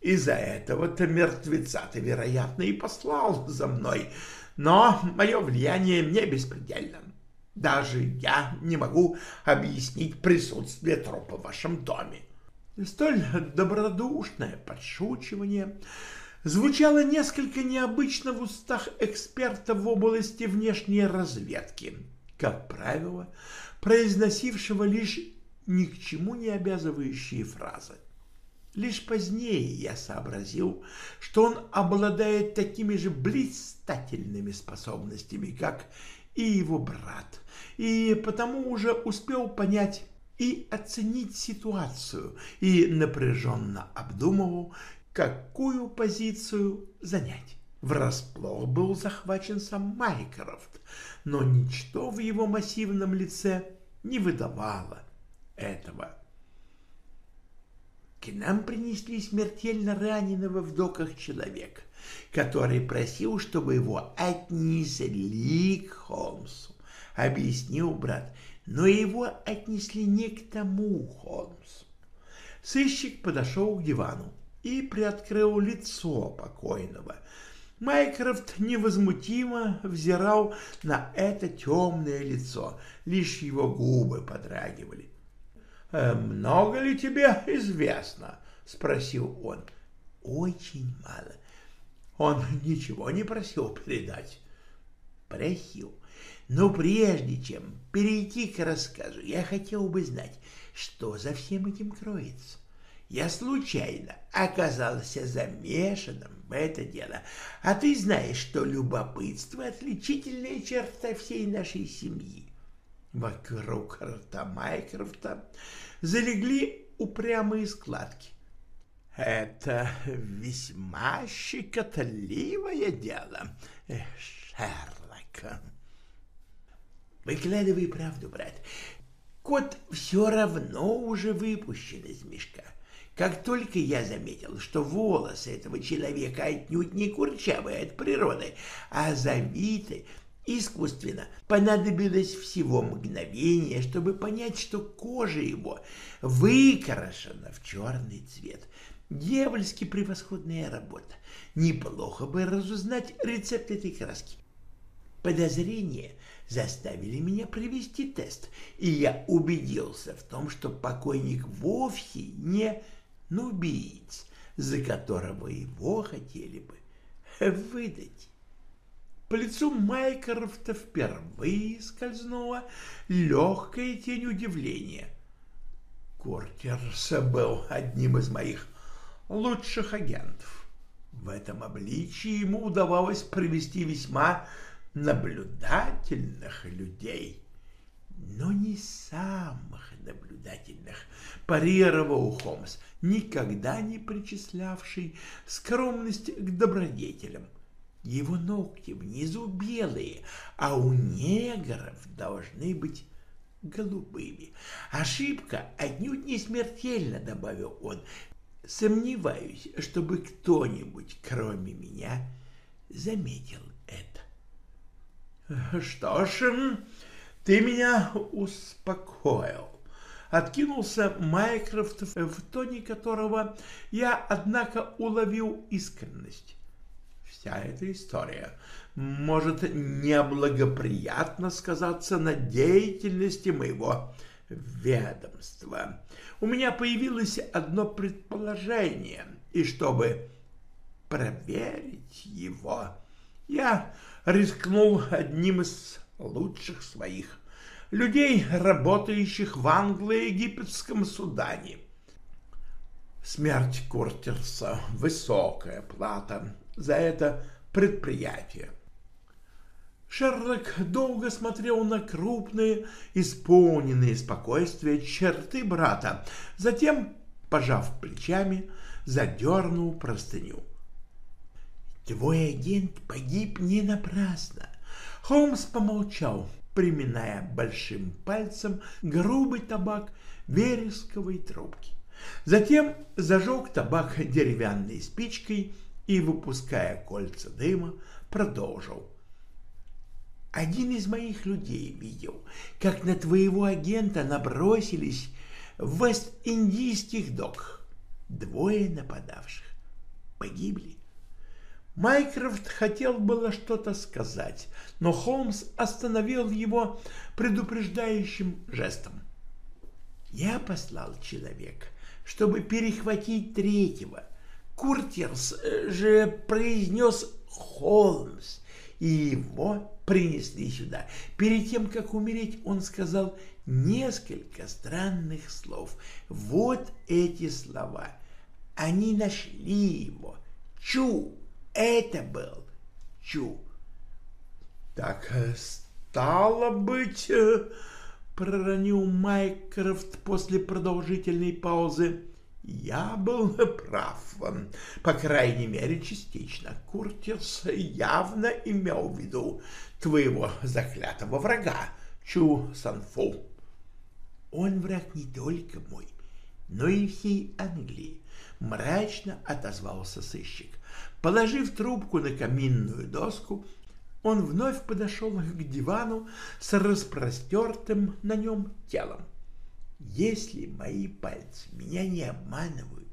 Из-за этого-то мертвеца ты, вероятно, и послал за мной. Но мое влияние мне беспредельно. Даже я не могу объяснить присутствие трупа в вашем доме. Столь добродушное подшучивание звучало несколько необычно в устах эксперта в области внешней разведки, как правило, произносившего лишь ни к чему не обязывающие фразы. Лишь позднее я сообразил, что он обладает такими же блистательными способностями, как и его брат, и потому уже успел понять и оценить ситуацию, и напряженно обдумывал, какую позицию занять. Врасплох был захвачен сам Майкрофт, но ничто в его массивном лице не выдавало этого. К нам принесли смертельно раненого в доках человека, который просил, чтобы его отнесли к Холмсу. Объяснил брат, но его отнесли не к тому Холмсу. Сыщик подошел к дивану и приоткрыл лицо покойного. Майкрофт невозмутимо взирал на это темное лицо, лишь его губы подрагивали. Э, много ли тебе известно? — спросил он. — Очень мало. Он ничего не просил передать. Просил. Но прежде чем перейти к рассказу, я хотел бы знать, что за всем этим кроется. Я случайно оказался замешанным в это дело, а ты знаешь, что любопытство — отличительная черта всей нашей семьи. Вокруг рта Майкрофта залегли упрямые складки. Это весьма щекотливое дело, Шерлок. Выкладывай правду, брат. Кот все равно уже выпущен из мешка. Как только я заметил, что волосы этого человека отнюдь не курчавые от природы, а завиты искусственно, понадобилось всего мгновение, чтобы понять, что кожа его выкрашена в черный цвет. Дьявольски превосходная работа. Неплохо бы разузнать рецепт этой краски. Подозрения заставили меня провести тест, и я убедился в том, что покойник вовсе не нубиец, за которого его хотели бы выдать. По лицу Майкрофта впервые скользнула легкая тень удивления. Кортерс был одним из моих лучших агентов. В этом обличии ему удавалось провести весьма наблюдательных людей, но не самых наблюдательных, парировал Холмс, никогда не причислявший скромность к добродетелям. Его ногти внизу белые, а у негров должны быть голубыми. Ошибка отнюдь не смертельна, добавил он. Сомневаюсь, чтобы кто-нибудь, кроме меня, заметил это. Что ж, ты меня успокоил. Откинулся Майкрофт, в тоне которого я, однако, уловил искренность. Вся эта история. Может неблагоприятно сказаться на деятельности моего ведомства. У меня появилось одно предположение, и чтобы проверить его, я рискнул одним из лучших своих людей, работающих в англо-египетском судане. Смерть Куртерса — высокая плата за это предприятие. Шерлок долго смотрел на крупные, исполненные спокойствия черты брата, затем, пожав плечами, задернул простыню. «Твой агент погиб не напрасно». Холмс помолчал, приминая большим пальцем грубый табак вересковой трубки. Затем зажег табак деревянной спичкой и, выпуская кольца дыма, продолжил. Один из моих людей видел, как на твоего агента набросились в Вест-Индийских док. Двое нападавших погибли. Майкрофт хотел было что-то сказать, но Холмс остановил его предупреждающим жестом. Я послал человека, чтобы перехватить третьего. Куртерс же произнес Холмс, и его принесли сюда. Перед тем, как умереть, он сказал несколько странных слов. Вот эти слова. Они нашли его. Чу! Это был Чу. Так, э, стало быть, э, проронил Майкрофт после продолжительной паузы. Я был прав, по крайней мере, частично. Куртис явно имел в виду твоего заклятого врага, Чу Санфу. Он враг не только мой, но и всей Англии, мрачно отозвался сыщик. Положив трубку на каминную доску, он вновь подошел к дивану с распростертым на нем телом. Если мои пальцы меня не обманывают,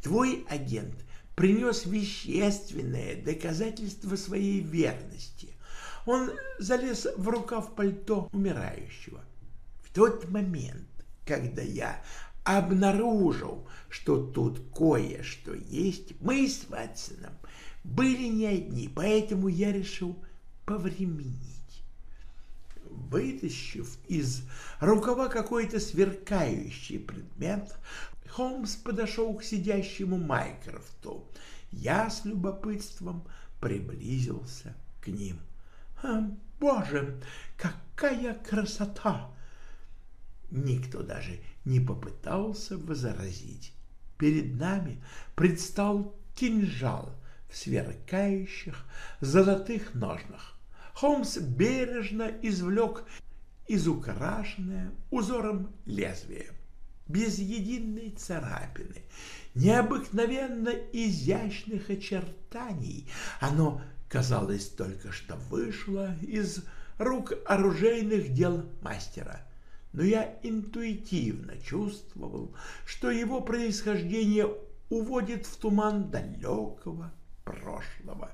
твой агент принес вещественное доказательство своей верности. Он залез в рукав пальто умирающего. В тот момент, когда я обнаружил, что тут кое-что есть, мы с Ватсоном были не одни, поэтому я решил повременить вытащив из рукава какой-то сверкающий предмет, Холмс подошел к сидящему Майкрофту. Я с любопытством приблизился к ним. «А, «Боже, какая красота!» Никто даже не попытался возразить. Перед нами предстал кинжал в сверкающих золотых ножнах. Холмс бережно извлек изукрашенное узором лезвие, без единой царапины, необыкновенно изящных очертаний. Оно, казалось, только что вышло из рук оружейных дел мастера. Но я интуитивно чувствовал, что его происхождение уводит в туман далекого прошлого.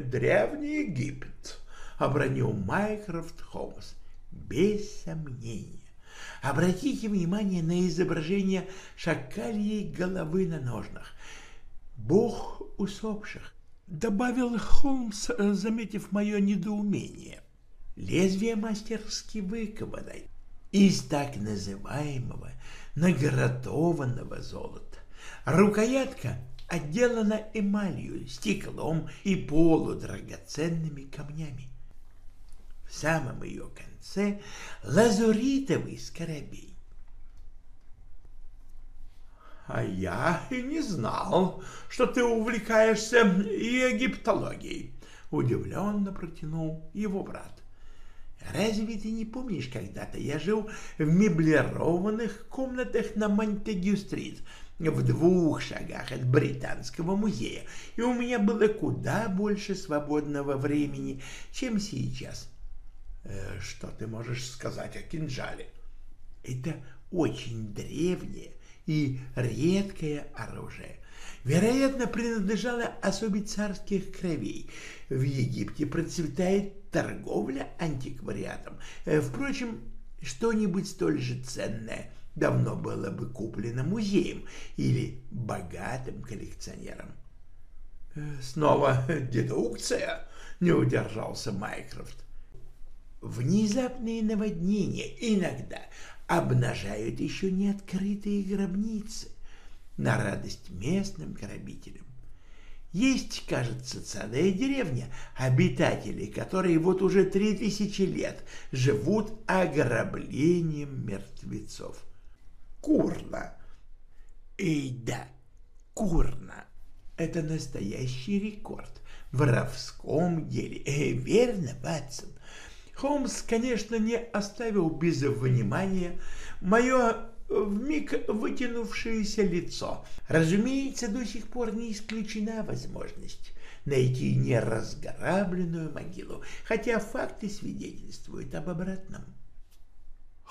Древний Египет, обронил Майкрофт Холмс. Без сомнения. Обратите внимание на изображение шакальей головы на ножнах. Бог усопших, добавил Холмс, заметив мое недоумение. Лезвие мастерски выковано из так называемого награтованного золота. Рукоятка отделана эмалью, стеклом и полудрагоценными камнями. В самом ее конце лазуритовый скоробей. «А я и не знал, что ты увлекаешься египтологией», — удивленно протянул его брат. «Разве ты не помнишь, когда-то я жил в меблированных комнатах на Монтегю-стрит, в двух шагах от Британского музея, и у меня было куда больше свободного времени, чем сейчас. Э, что ты можешь сказать о кинжале? Это очень древнее и редкое оружие. Вероятно, принадлежало особе царских кровей. В Египте процветает торговля антиквариатом. Э, впрочем, что-нибудь столь же ценное – давно было бы куплено музеем или богатым коллекционером. Э, снова дедукция, не удержался Майкрофт. Внезапные наводнения иногда обнажают еще не открытые гробницы на радость местным грабителям. Есть, кажется, целая деревня, обитатели которой вот уже три тысячи лет живут ограблением мертвецов. Курна. И да, Курна. Это настоящий рекорд в воровском деле. Э, верно, Ватсон? Холмс, конечно, не оставил без внимания мое вмиг вытянувшееся лицо. Разумеется, до сих пор не исключена возможность найти неразграбленную могилу, хотя факты свидетельствуют об обратном.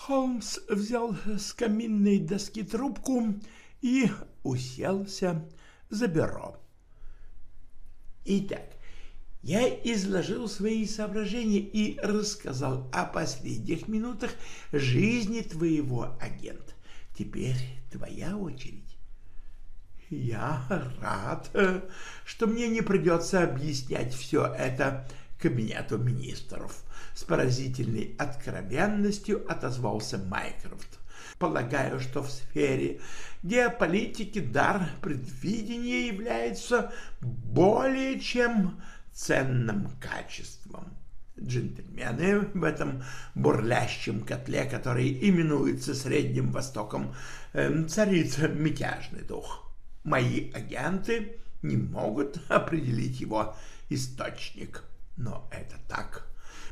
Холмс взял с каминной доски трубку и уселся за бюро. Итак, я изложил свои соображения и рассказал о последних минутах жизни твоего агента. Теперь твоя очередь. Я рад, что мне не придется объяснять все это кабинету министров. С поразительной откровенностью отозвался Майкрофт. Полагаю, что в сфере геополитики дар предвидения является более чем ценным качеством. Джентльмены в этом бурлящем котле, который именуется Средним Востоком, э, царит мятежный дух. Мои агенты не могут определить его источник. Но это так.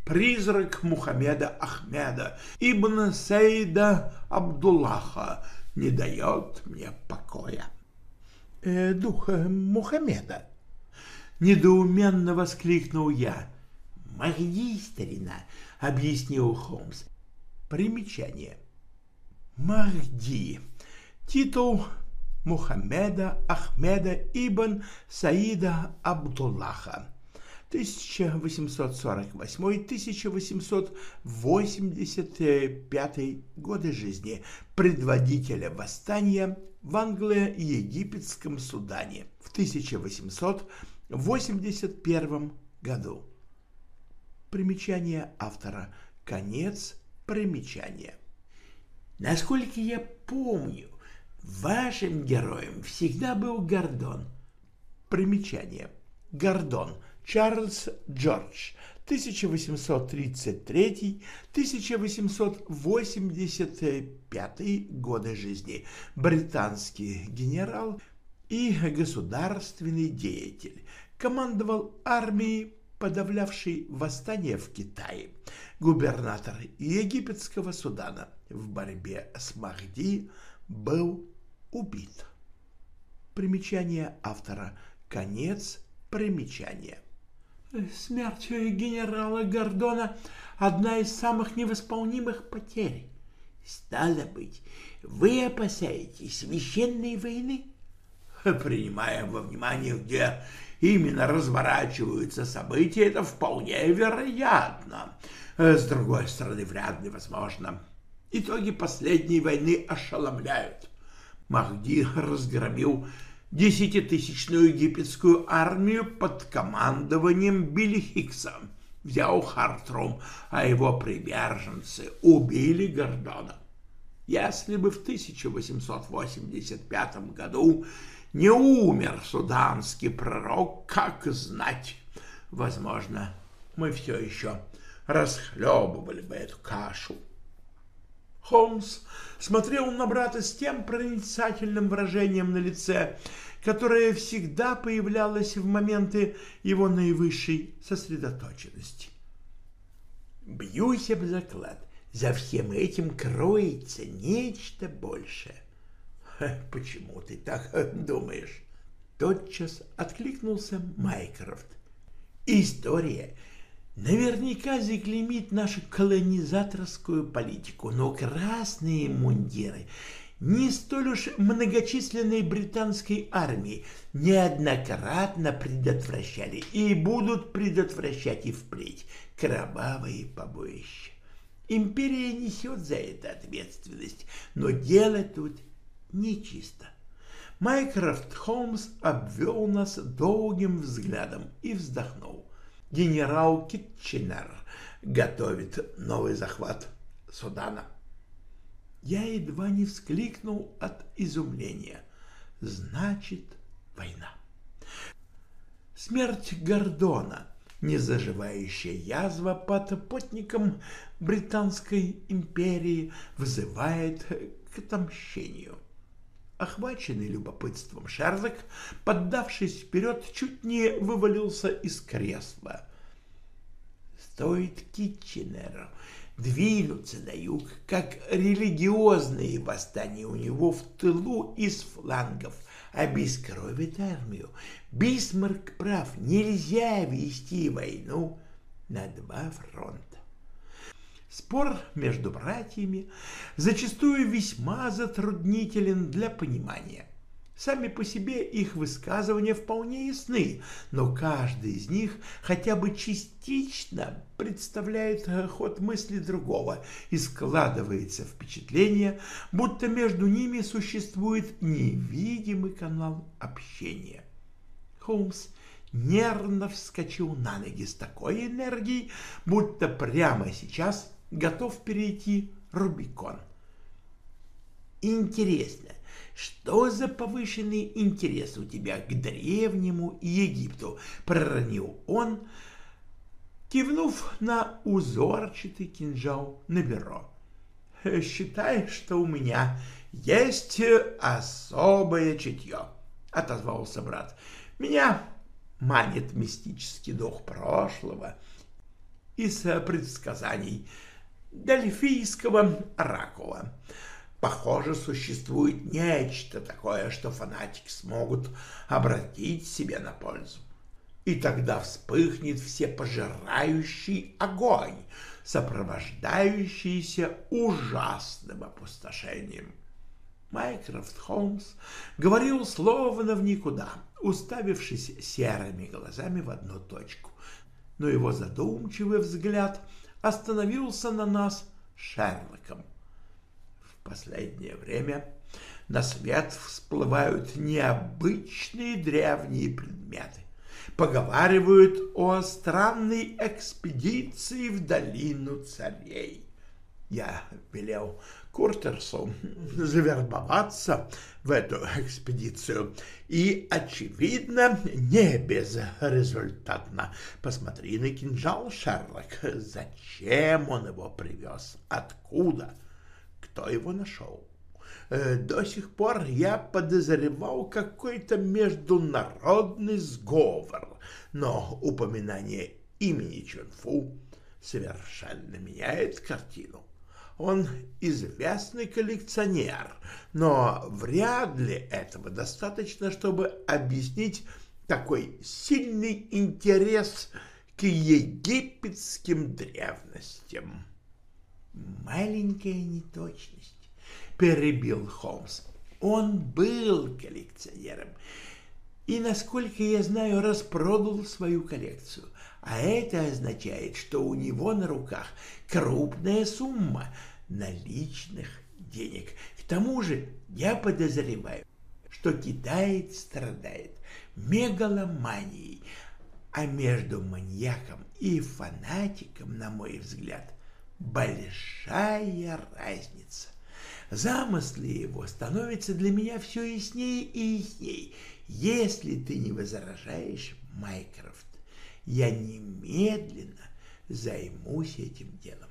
Призрак Мухаммеда Ахмеда, Ибн Сейда Абдуллаха, не дает мне покоя. Э, дух э, Мухаммеда. Недоуменно воскликнул я. Махди, старина, объяснил Холмс. Примечание. Махди. Титул Мухаммеда Ахмеда ибн Саида Абдуллаха 1888-1885 годы жизни, предводителя восстания в англо-египетском Судане в 1881 году. Примечание автора. Конец примечания. Насколько я помню, Вашим героем всегда был Гордон. Примечание. Гордон. Чарльз Джордж. 1833-1885 годы жизни. Британский генерал и государственный деятель. Командовал армией, подавлявшей восстание в Китае. Губернатор египетского Судана в борьбе с Махди был убит. Примечание автора. Конец примечания. Смерть генерала Гордона — одна из самых невосполнимых потерь. Стало быть, вы опасаетесь священной войны? Принимая во внимание, где именно разворачиваются события, это вполне вероятно. С другой стороны, вряд ли возможно. Итоги последней войны ошеломляют. Махди разгромил десятитысячную египетскую армию под командованием Билли Хикса, взял Хартрум, а его приверженцы убили Гордона. Если бы в 1885 году не умер суданский пророк, как знать, возможно, мы все еще расхлебывали бы эту кашу. Холмс смотрел на брата с тем проницательным выражением на лице, которое всегда появлялось в моменты его наивысшей сосредоточенности. «Бьюсь об заклад, за всем этим кроется нечто большее». «Почему ты так думаешь?» Тотчас откликнулся Майкрофт. «История наверняка заклеймит нашу колонизаторскую политику, но красные мундиры не столь уж многочисленной британской армии неоднократно предотвращали и будут предотвращать и впредь кровавые побоища. Империя несет за это ответственность, но дело тут нечисто. Майкрофт Холмс обвел нас долгим взглядом и вздохнул генерал Китченер готовит новый захват Судана. Я едва не вскликнул от изумления. Значит, война. Смерть Гордона, незаживающая язва под потником Британской империи, вызывает к отомщению. Охваченный любопытством Шерлок, поддавшись вперед, чуть не вывалился из кресла. Стоит Китченеру двинуться на юг, как религиозные восстания у него в тылу из флангов обескровит армию. Бисмарк прав, нельзя вести войну на два фронта. Спор между братьями зачастую весьма затруднителен для понимания. Сами по себе их высказывания вполне ясны, но каждый из них хотя бы частично представляет ход мысли другого, и складывается впечатление, будто между ними существует невидимый канал общения. Холмс нервно вскочил на ноги с такой энергией, будто прямо сейчас готов перейти Рубикон. Интересно, что за повышенный интерес у тебя к древнему Египту? Проронил он, кивнув на узорчатый кинжал на бюро. Считай, что у меня есть особое чутье, отозвался брат. Меня манит мистический дух прошлого из предсказаний дельфийского оракула. Похоже, существует нечто такое, что фанатики смогут обратить себе на пользу. И тогда вспыхнет всепожирающий огонь, сопровождающийся ужасным опустошением. Майкрофт Холмс говорил словно в никуда, уставившись серыми глазами в одну точку, но его задумчивый взгляд — остановился на нас Шерлоком. В последнее время на свет всплывают необычные древние предметы. Поговаривают о странной экспедиции в долину царей. Я велел Куртерсу завербоваться в эту экспедицию, и, очевидно, не безрезультатно. Посмотри на кинжал, Шерлок. Зачем он его привез? Откуда? Кто его нашел? Э, до сих пор я подозревал какой-то международный сговор, но упоминание имени Чунфу совершенно меняет картину. Он известный коллекционер, но вряд ли этого достаточно, чтобы объяснить такой сильный интерес к египетским древностям. Маленькая неточность, перебил Холмс. Он был коллекционером и, насколько я знаю, распродал свою коллекцию. А это означает, что у него на руках крупная сумма наличных денег. К тому же я подозреваю, что китаец страдает мегаломанией, а между маньяком и фанатиком, на мой взгляд, большая разница. Замыслы его становятся для меня все яснее и яснее. Если ты не возражаешь, Майкрофт, я немедленно займусь этим делом.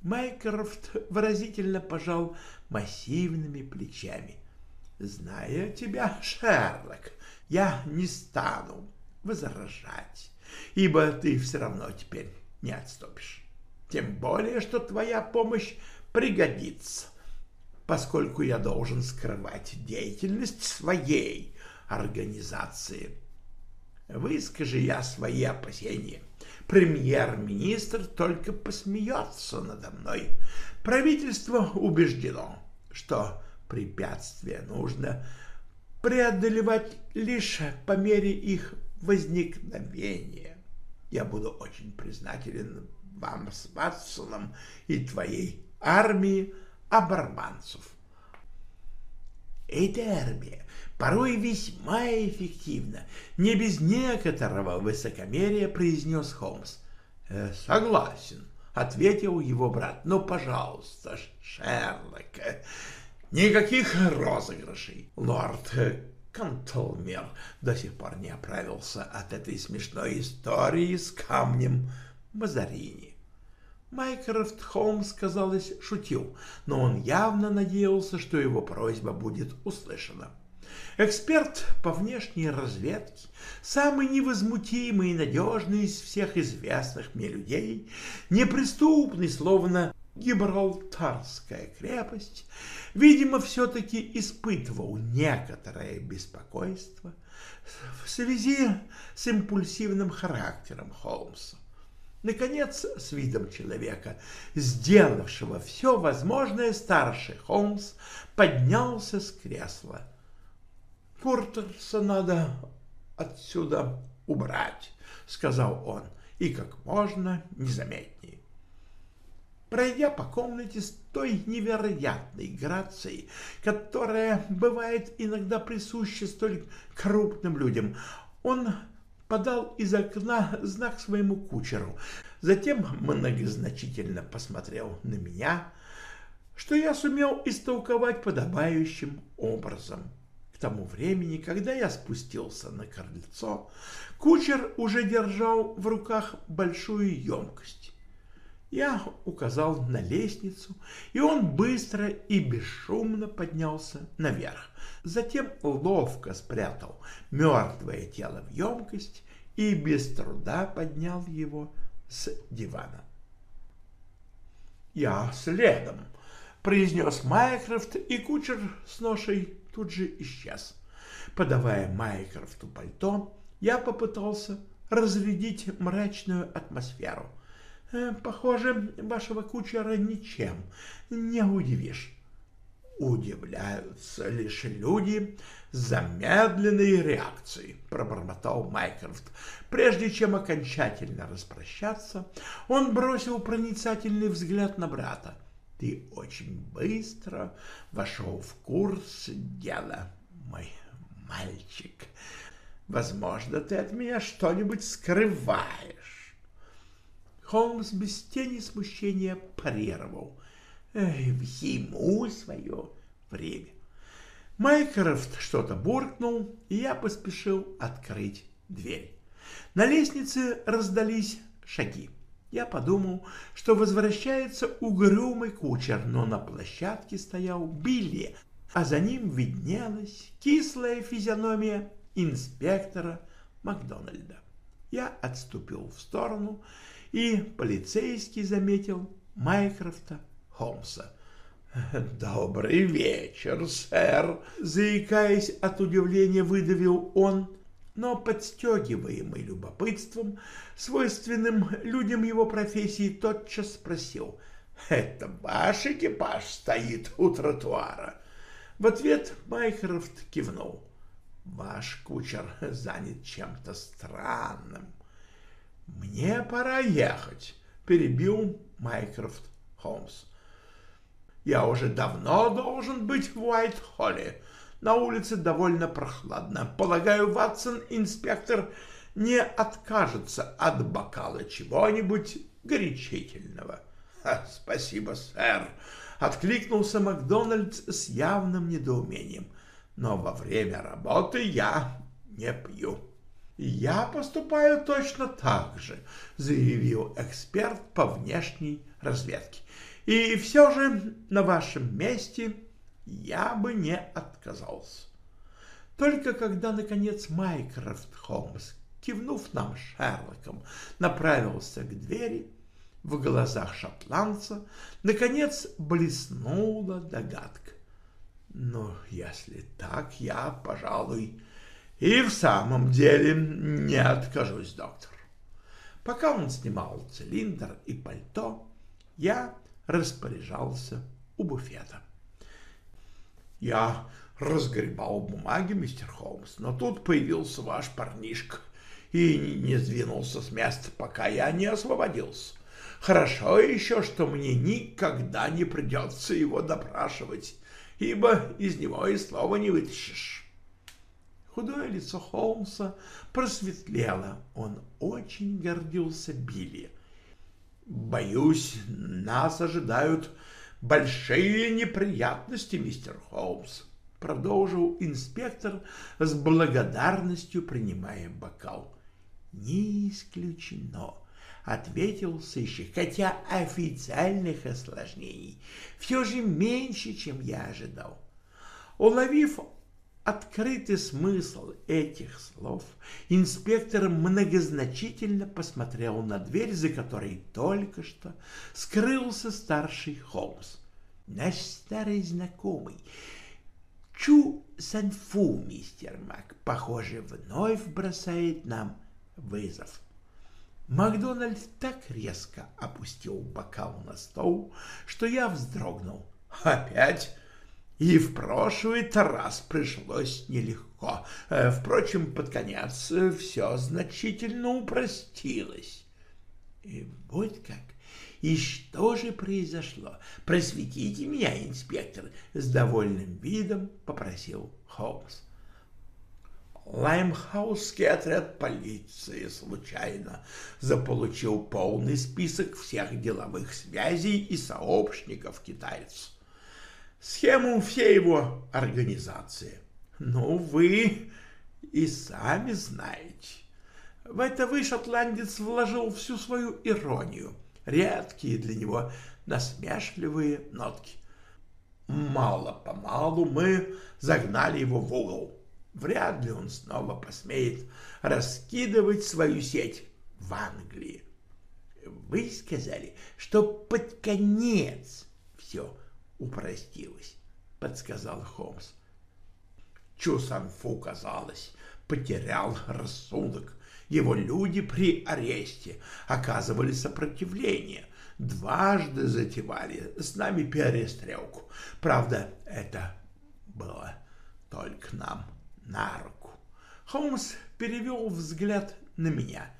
Майкрофт выразительно пожал массивными плечами. «Зная тебя, Шерлок, я не стану возражать, ибо ты все равно теперь не отступишь. Тем более, что твоя помощь пригодится, поскольку я должен скрывать деятельность своей организации. Выскажи я свои опасения. Премьер-министр только посмеется надо мной. Правительство убеждено, что препятствия нужно преодолевать лишь по мере их возникновения. Я буду очень признателен вам с Ватсоном и твоей армии оборванцев. Эта армия порой весьма эффективна, не без некоторого высокомерия произнес Холмс. «Э, «Согласен», — ответил его брат. «Но, пожалуйста, Шерлок, никаких розыгрышей. Лорд Кантлмер до сих пор не оправился от этой смешной истории с камнем Мазарини. Майкрофт Холмс, казалось, шутил, но он явно надеялся, что его просьба будет услышана. Эксперт по внешней разведке, самый невозмутимый и надежный из всех известных мне людей, неприступный, словно Гибралтарская крепость, видимо, все-таки испытывал некоторое беспокойство в связи с импульсивным характером Холмса. Наконец, с видом человека, сделавшего все возможное, старший Холмс поднялся с кресла. «Куртерса надо отсюда убрать», — сказал он, — «и как можно незаметнее». Пройдя по комнате с той невероятной грацией, которая бывает иногда присуща столь крупным людям, он подал из окна знак своему кучеру, затем многозначительно посмотрел на меня, что я сумел истолковать подобающим образом. К тому времени, когда я спустился на крыльцо, кучер уже держал в руках большую емкость. Я указал на лестницу, и он быстро и бесшумно поднялся наверх. Затем ловко спрятал мертвое тело в емкость и без труда поднял его с дивана. «Я следом», — произнес Майкрофт, и кучер с ношей тут же исчез. Подавая Майкрофту пальто, я попытался разрядить мрачную атмосферу. «Э, «Похоже, вашего кучера ничем не удивишь удивляются лишь люди замедленной реакцией, пробормотал Майкрофт. Прежде чем окончательно распрощаться, он бросил проницательный взгляд на брата. Ты очень быстро вошел в курс дела, мой мальчик. Возможно, ты от меня что-нибудь скрываешь. Холмс без тени смущения парировал. Ему свое время. Майкрофт что-то буркнул, и я поспешил открыть дверь. На лестнице раздались шаги. Я подумал, что возвращается угрюмый кучер, но на площадке стоял Билли, а за ним виднелась кислая физиономия инспектора Макдональда. Я отступил в сторону, и полицейский заметил Майкрофта Холмса. «Добрый вечер, сэр!» Заикаясь от удивления, выдавил он, но подстегиваемый любопытством, свойственным людям его профессии, тотчас спросил. «Это ваш экипаж стоит у тротуара?» В ответ Майкрофт кивнул. «Ваш кучер занят чем-то странным». «Мне пора ехать», — перебил Майкрофт Холмс. Я уже давно должен быть в Уайт-Холле. На улице довольно прохладно. Полагаю, Ватсон, инспектор, не откажется от бокала чего-нибудь горячительного. — Спасибо, сэр, — откликнулся Макдональд с явным недоумением. — Но во время работы я не пью. — Я поступаю точно так же, — заявил эксперт по внешней разведке. И все же на вашем месте я бы не отказался. Только когда, наконец, Майкрофт Холмс, кивнув нам Шерлоком, направился к двери, в глазах шотландца, наконец, блеснула догадка. Но если так, я, пожалуй, и в самом деле не откажусь, доктор. Пока он снимал цилиндр и пальто, я распоряжался у буфета. Я разгребал бумаги, мистер Холмс, но тут появился ваш парнишка и не сдвинулся с места, пока я не освободился. Хорошо еще, что мне никогда не придется его допрашивать, ибо из него и слова не вытащишь. Худое лицо Холмса просветлело, он очень гордился Билли. Боюсь, нас ожидают большие неприятности, мистер Холмс, продолжил инспектор с благодарностью, принимая бокал. Не исключено, ответил сыщик, хотя официальных осложнений все же меньше, чем я ожидал. Уловив открытый смысл этих слов, инспектор многозначительно посмотрел на дверь, за которой только что скрылся старший Холмс. Наш старый знакомый Чу Санфу, мистер Мак, похоже, вновь бросает нам вызов. Макдональд так резко опустил бокал на стол, что я вздрогнул. «Опять?» И в прошлый раз пришлось нелегко. Э, впрочем, под конец э, все значительно упростилось. И вот как. И что же произошло? Просветите меня, инспектор, с довольным видом попросил Холмс. Лаймхаусский отряд полиции случайно заполучил полный список всех деловых связей и сообщников китайцев схему всей его организации. Ну, вы и сами знаете. В это вы, шотландец, вложил всю свою иронию, редкие для него насмешливые нотки. Мало-помалу мы загнали его в угол. Вряд ли он снова посмеет раскидывать свою сеть в Англии. Вы сказали, что под конец все упростилось, — подсказал Холмс. Чусанфу, казалось, потерял рассудок. Его люди при аресте оказывали сопротивление, дважды затевали с нами перестрелку. Правда, это было только нам на руку. Холмс перевел взгляд на меня.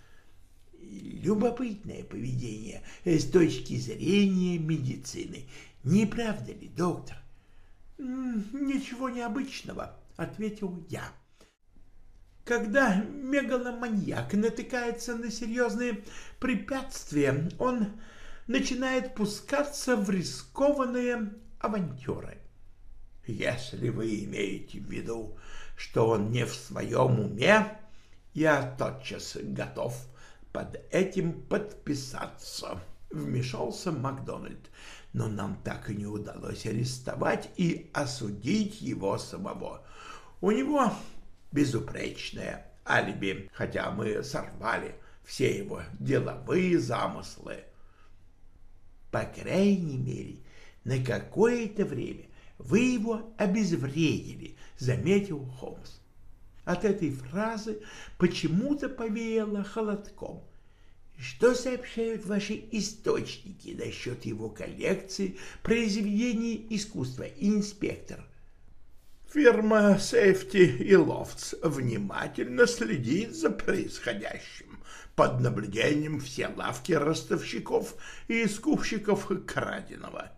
Любопытное поведение с точки зрения медицины. Не правда ли, доктор? — Ничего необычного, — ответил я. Когда мегаломаньяк натыкается на серьезные препятствия, он начинает пускаться в рискованные авантюры. Если вы имеете в виду, что он не в своем уме, я тотчас готов под этим подписаться, — вмешался Макдональд. Но нам так и не удалось арестовать и осудить его самого. У него безупречное алиби, хотя мы сорвали все его деловые замыслы. По крайней мере, на какое-то время вы его обезвредили, заметил Холмс. От этой фразы почему-то повеяло холодком. Что сообщают ваши источники насчет его коллекции произведений искусства, инспектор? Фирма Safety и Lofts внимательно следит за происходящим. Под наблюдением все лавки ростовщиков и скупщиков краденого.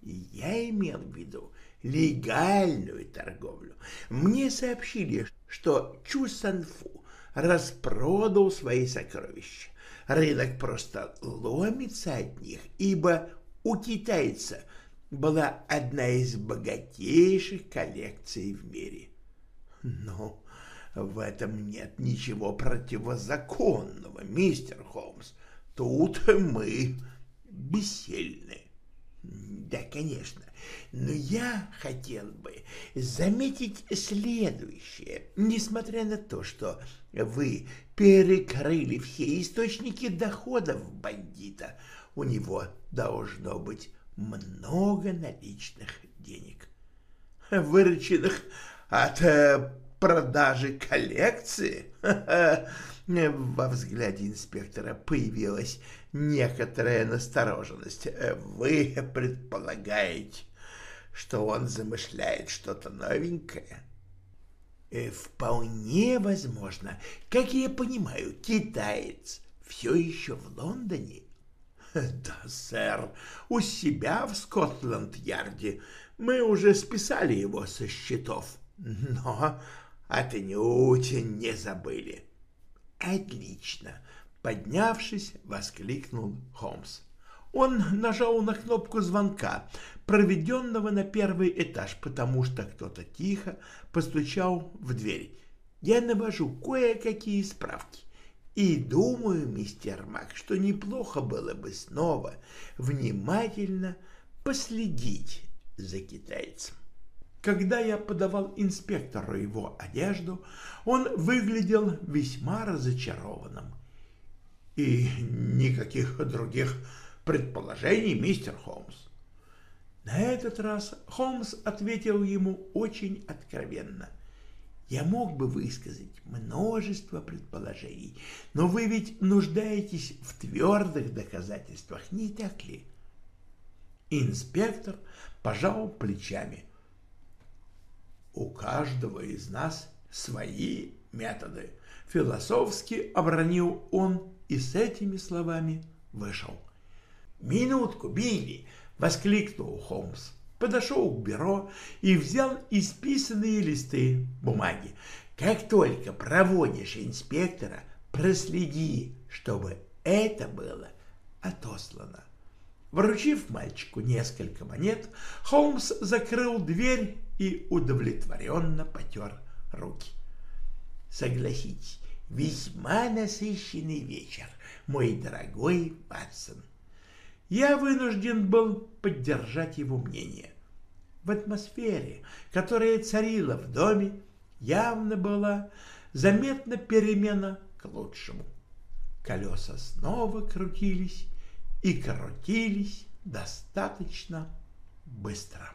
Я имел в виду легальную торговлю. Мне сообщили, что Чу Санфу распродал свои сокровища. Рынок просто ломится от них, ибо у китайца была одна из богатейших коллекций в мире. Но в этом нет ничего противозаконного, мистер Холмс. Тут мы бессильны. Да, конечно, но я хотел бы заметить следующее. Несмотря на то, что вы перекрыли все источники доходов бандита, у него должно быть много наличных денег, вырученных от э, продажи коллекции. Во взгляде инспектора появилась некоторая настороженность. Вы предполагаете, что он замышляет что-то новенькое? Э, вполне возможно. Как я понимаю, китаец все еще в Лондоне? Да, сэр, у себя в Скотланд-Ярде. Мы уже списали его со счетов, но отнюдь не забыли. Отлично. Поднявшись, воскликнул Холмс. Он нажал на кнопку звонка, проведенного на первый этаж, потому что кто-то тихо постучал в дверь. Я навожу кое-какие справки. И думаю, мистер Мак, что неплохо было бы снова внимательно последить за китайцем. Когда я подавал инспектору его одежду, он выглядел весьма разочарованным. И никаких других предположений, мистер Холмс. На этот раз Холмс ответил ему очень откровенно. Я мог бы высказать множество предположений, но вы ведь нуждаетесь в твердых доказательствах, не так ли? Инспектор пожал плечами. У каждого из нас свои методы. Философски обронил он и с этими словами вышел. «Минутку, Билли!» — воскликнул Холмс. Подошел к бюро и взял исписанные листы бумаги. «Как только проводишь инспектора, проследи, чтобы это было отослано». Вручив мальчику несколько монет, Холмс закрыл дверь и удовлетворенно потер руки. Согласитесь, весьма насыщенный вечер, мой дорогой Ватсон. Я вынужден был поддержать его мнение. В атмосфере, которая царила в доме, явно была заметна перемена к лучшему. Колеса снова крутились и крутились достаточно быстро.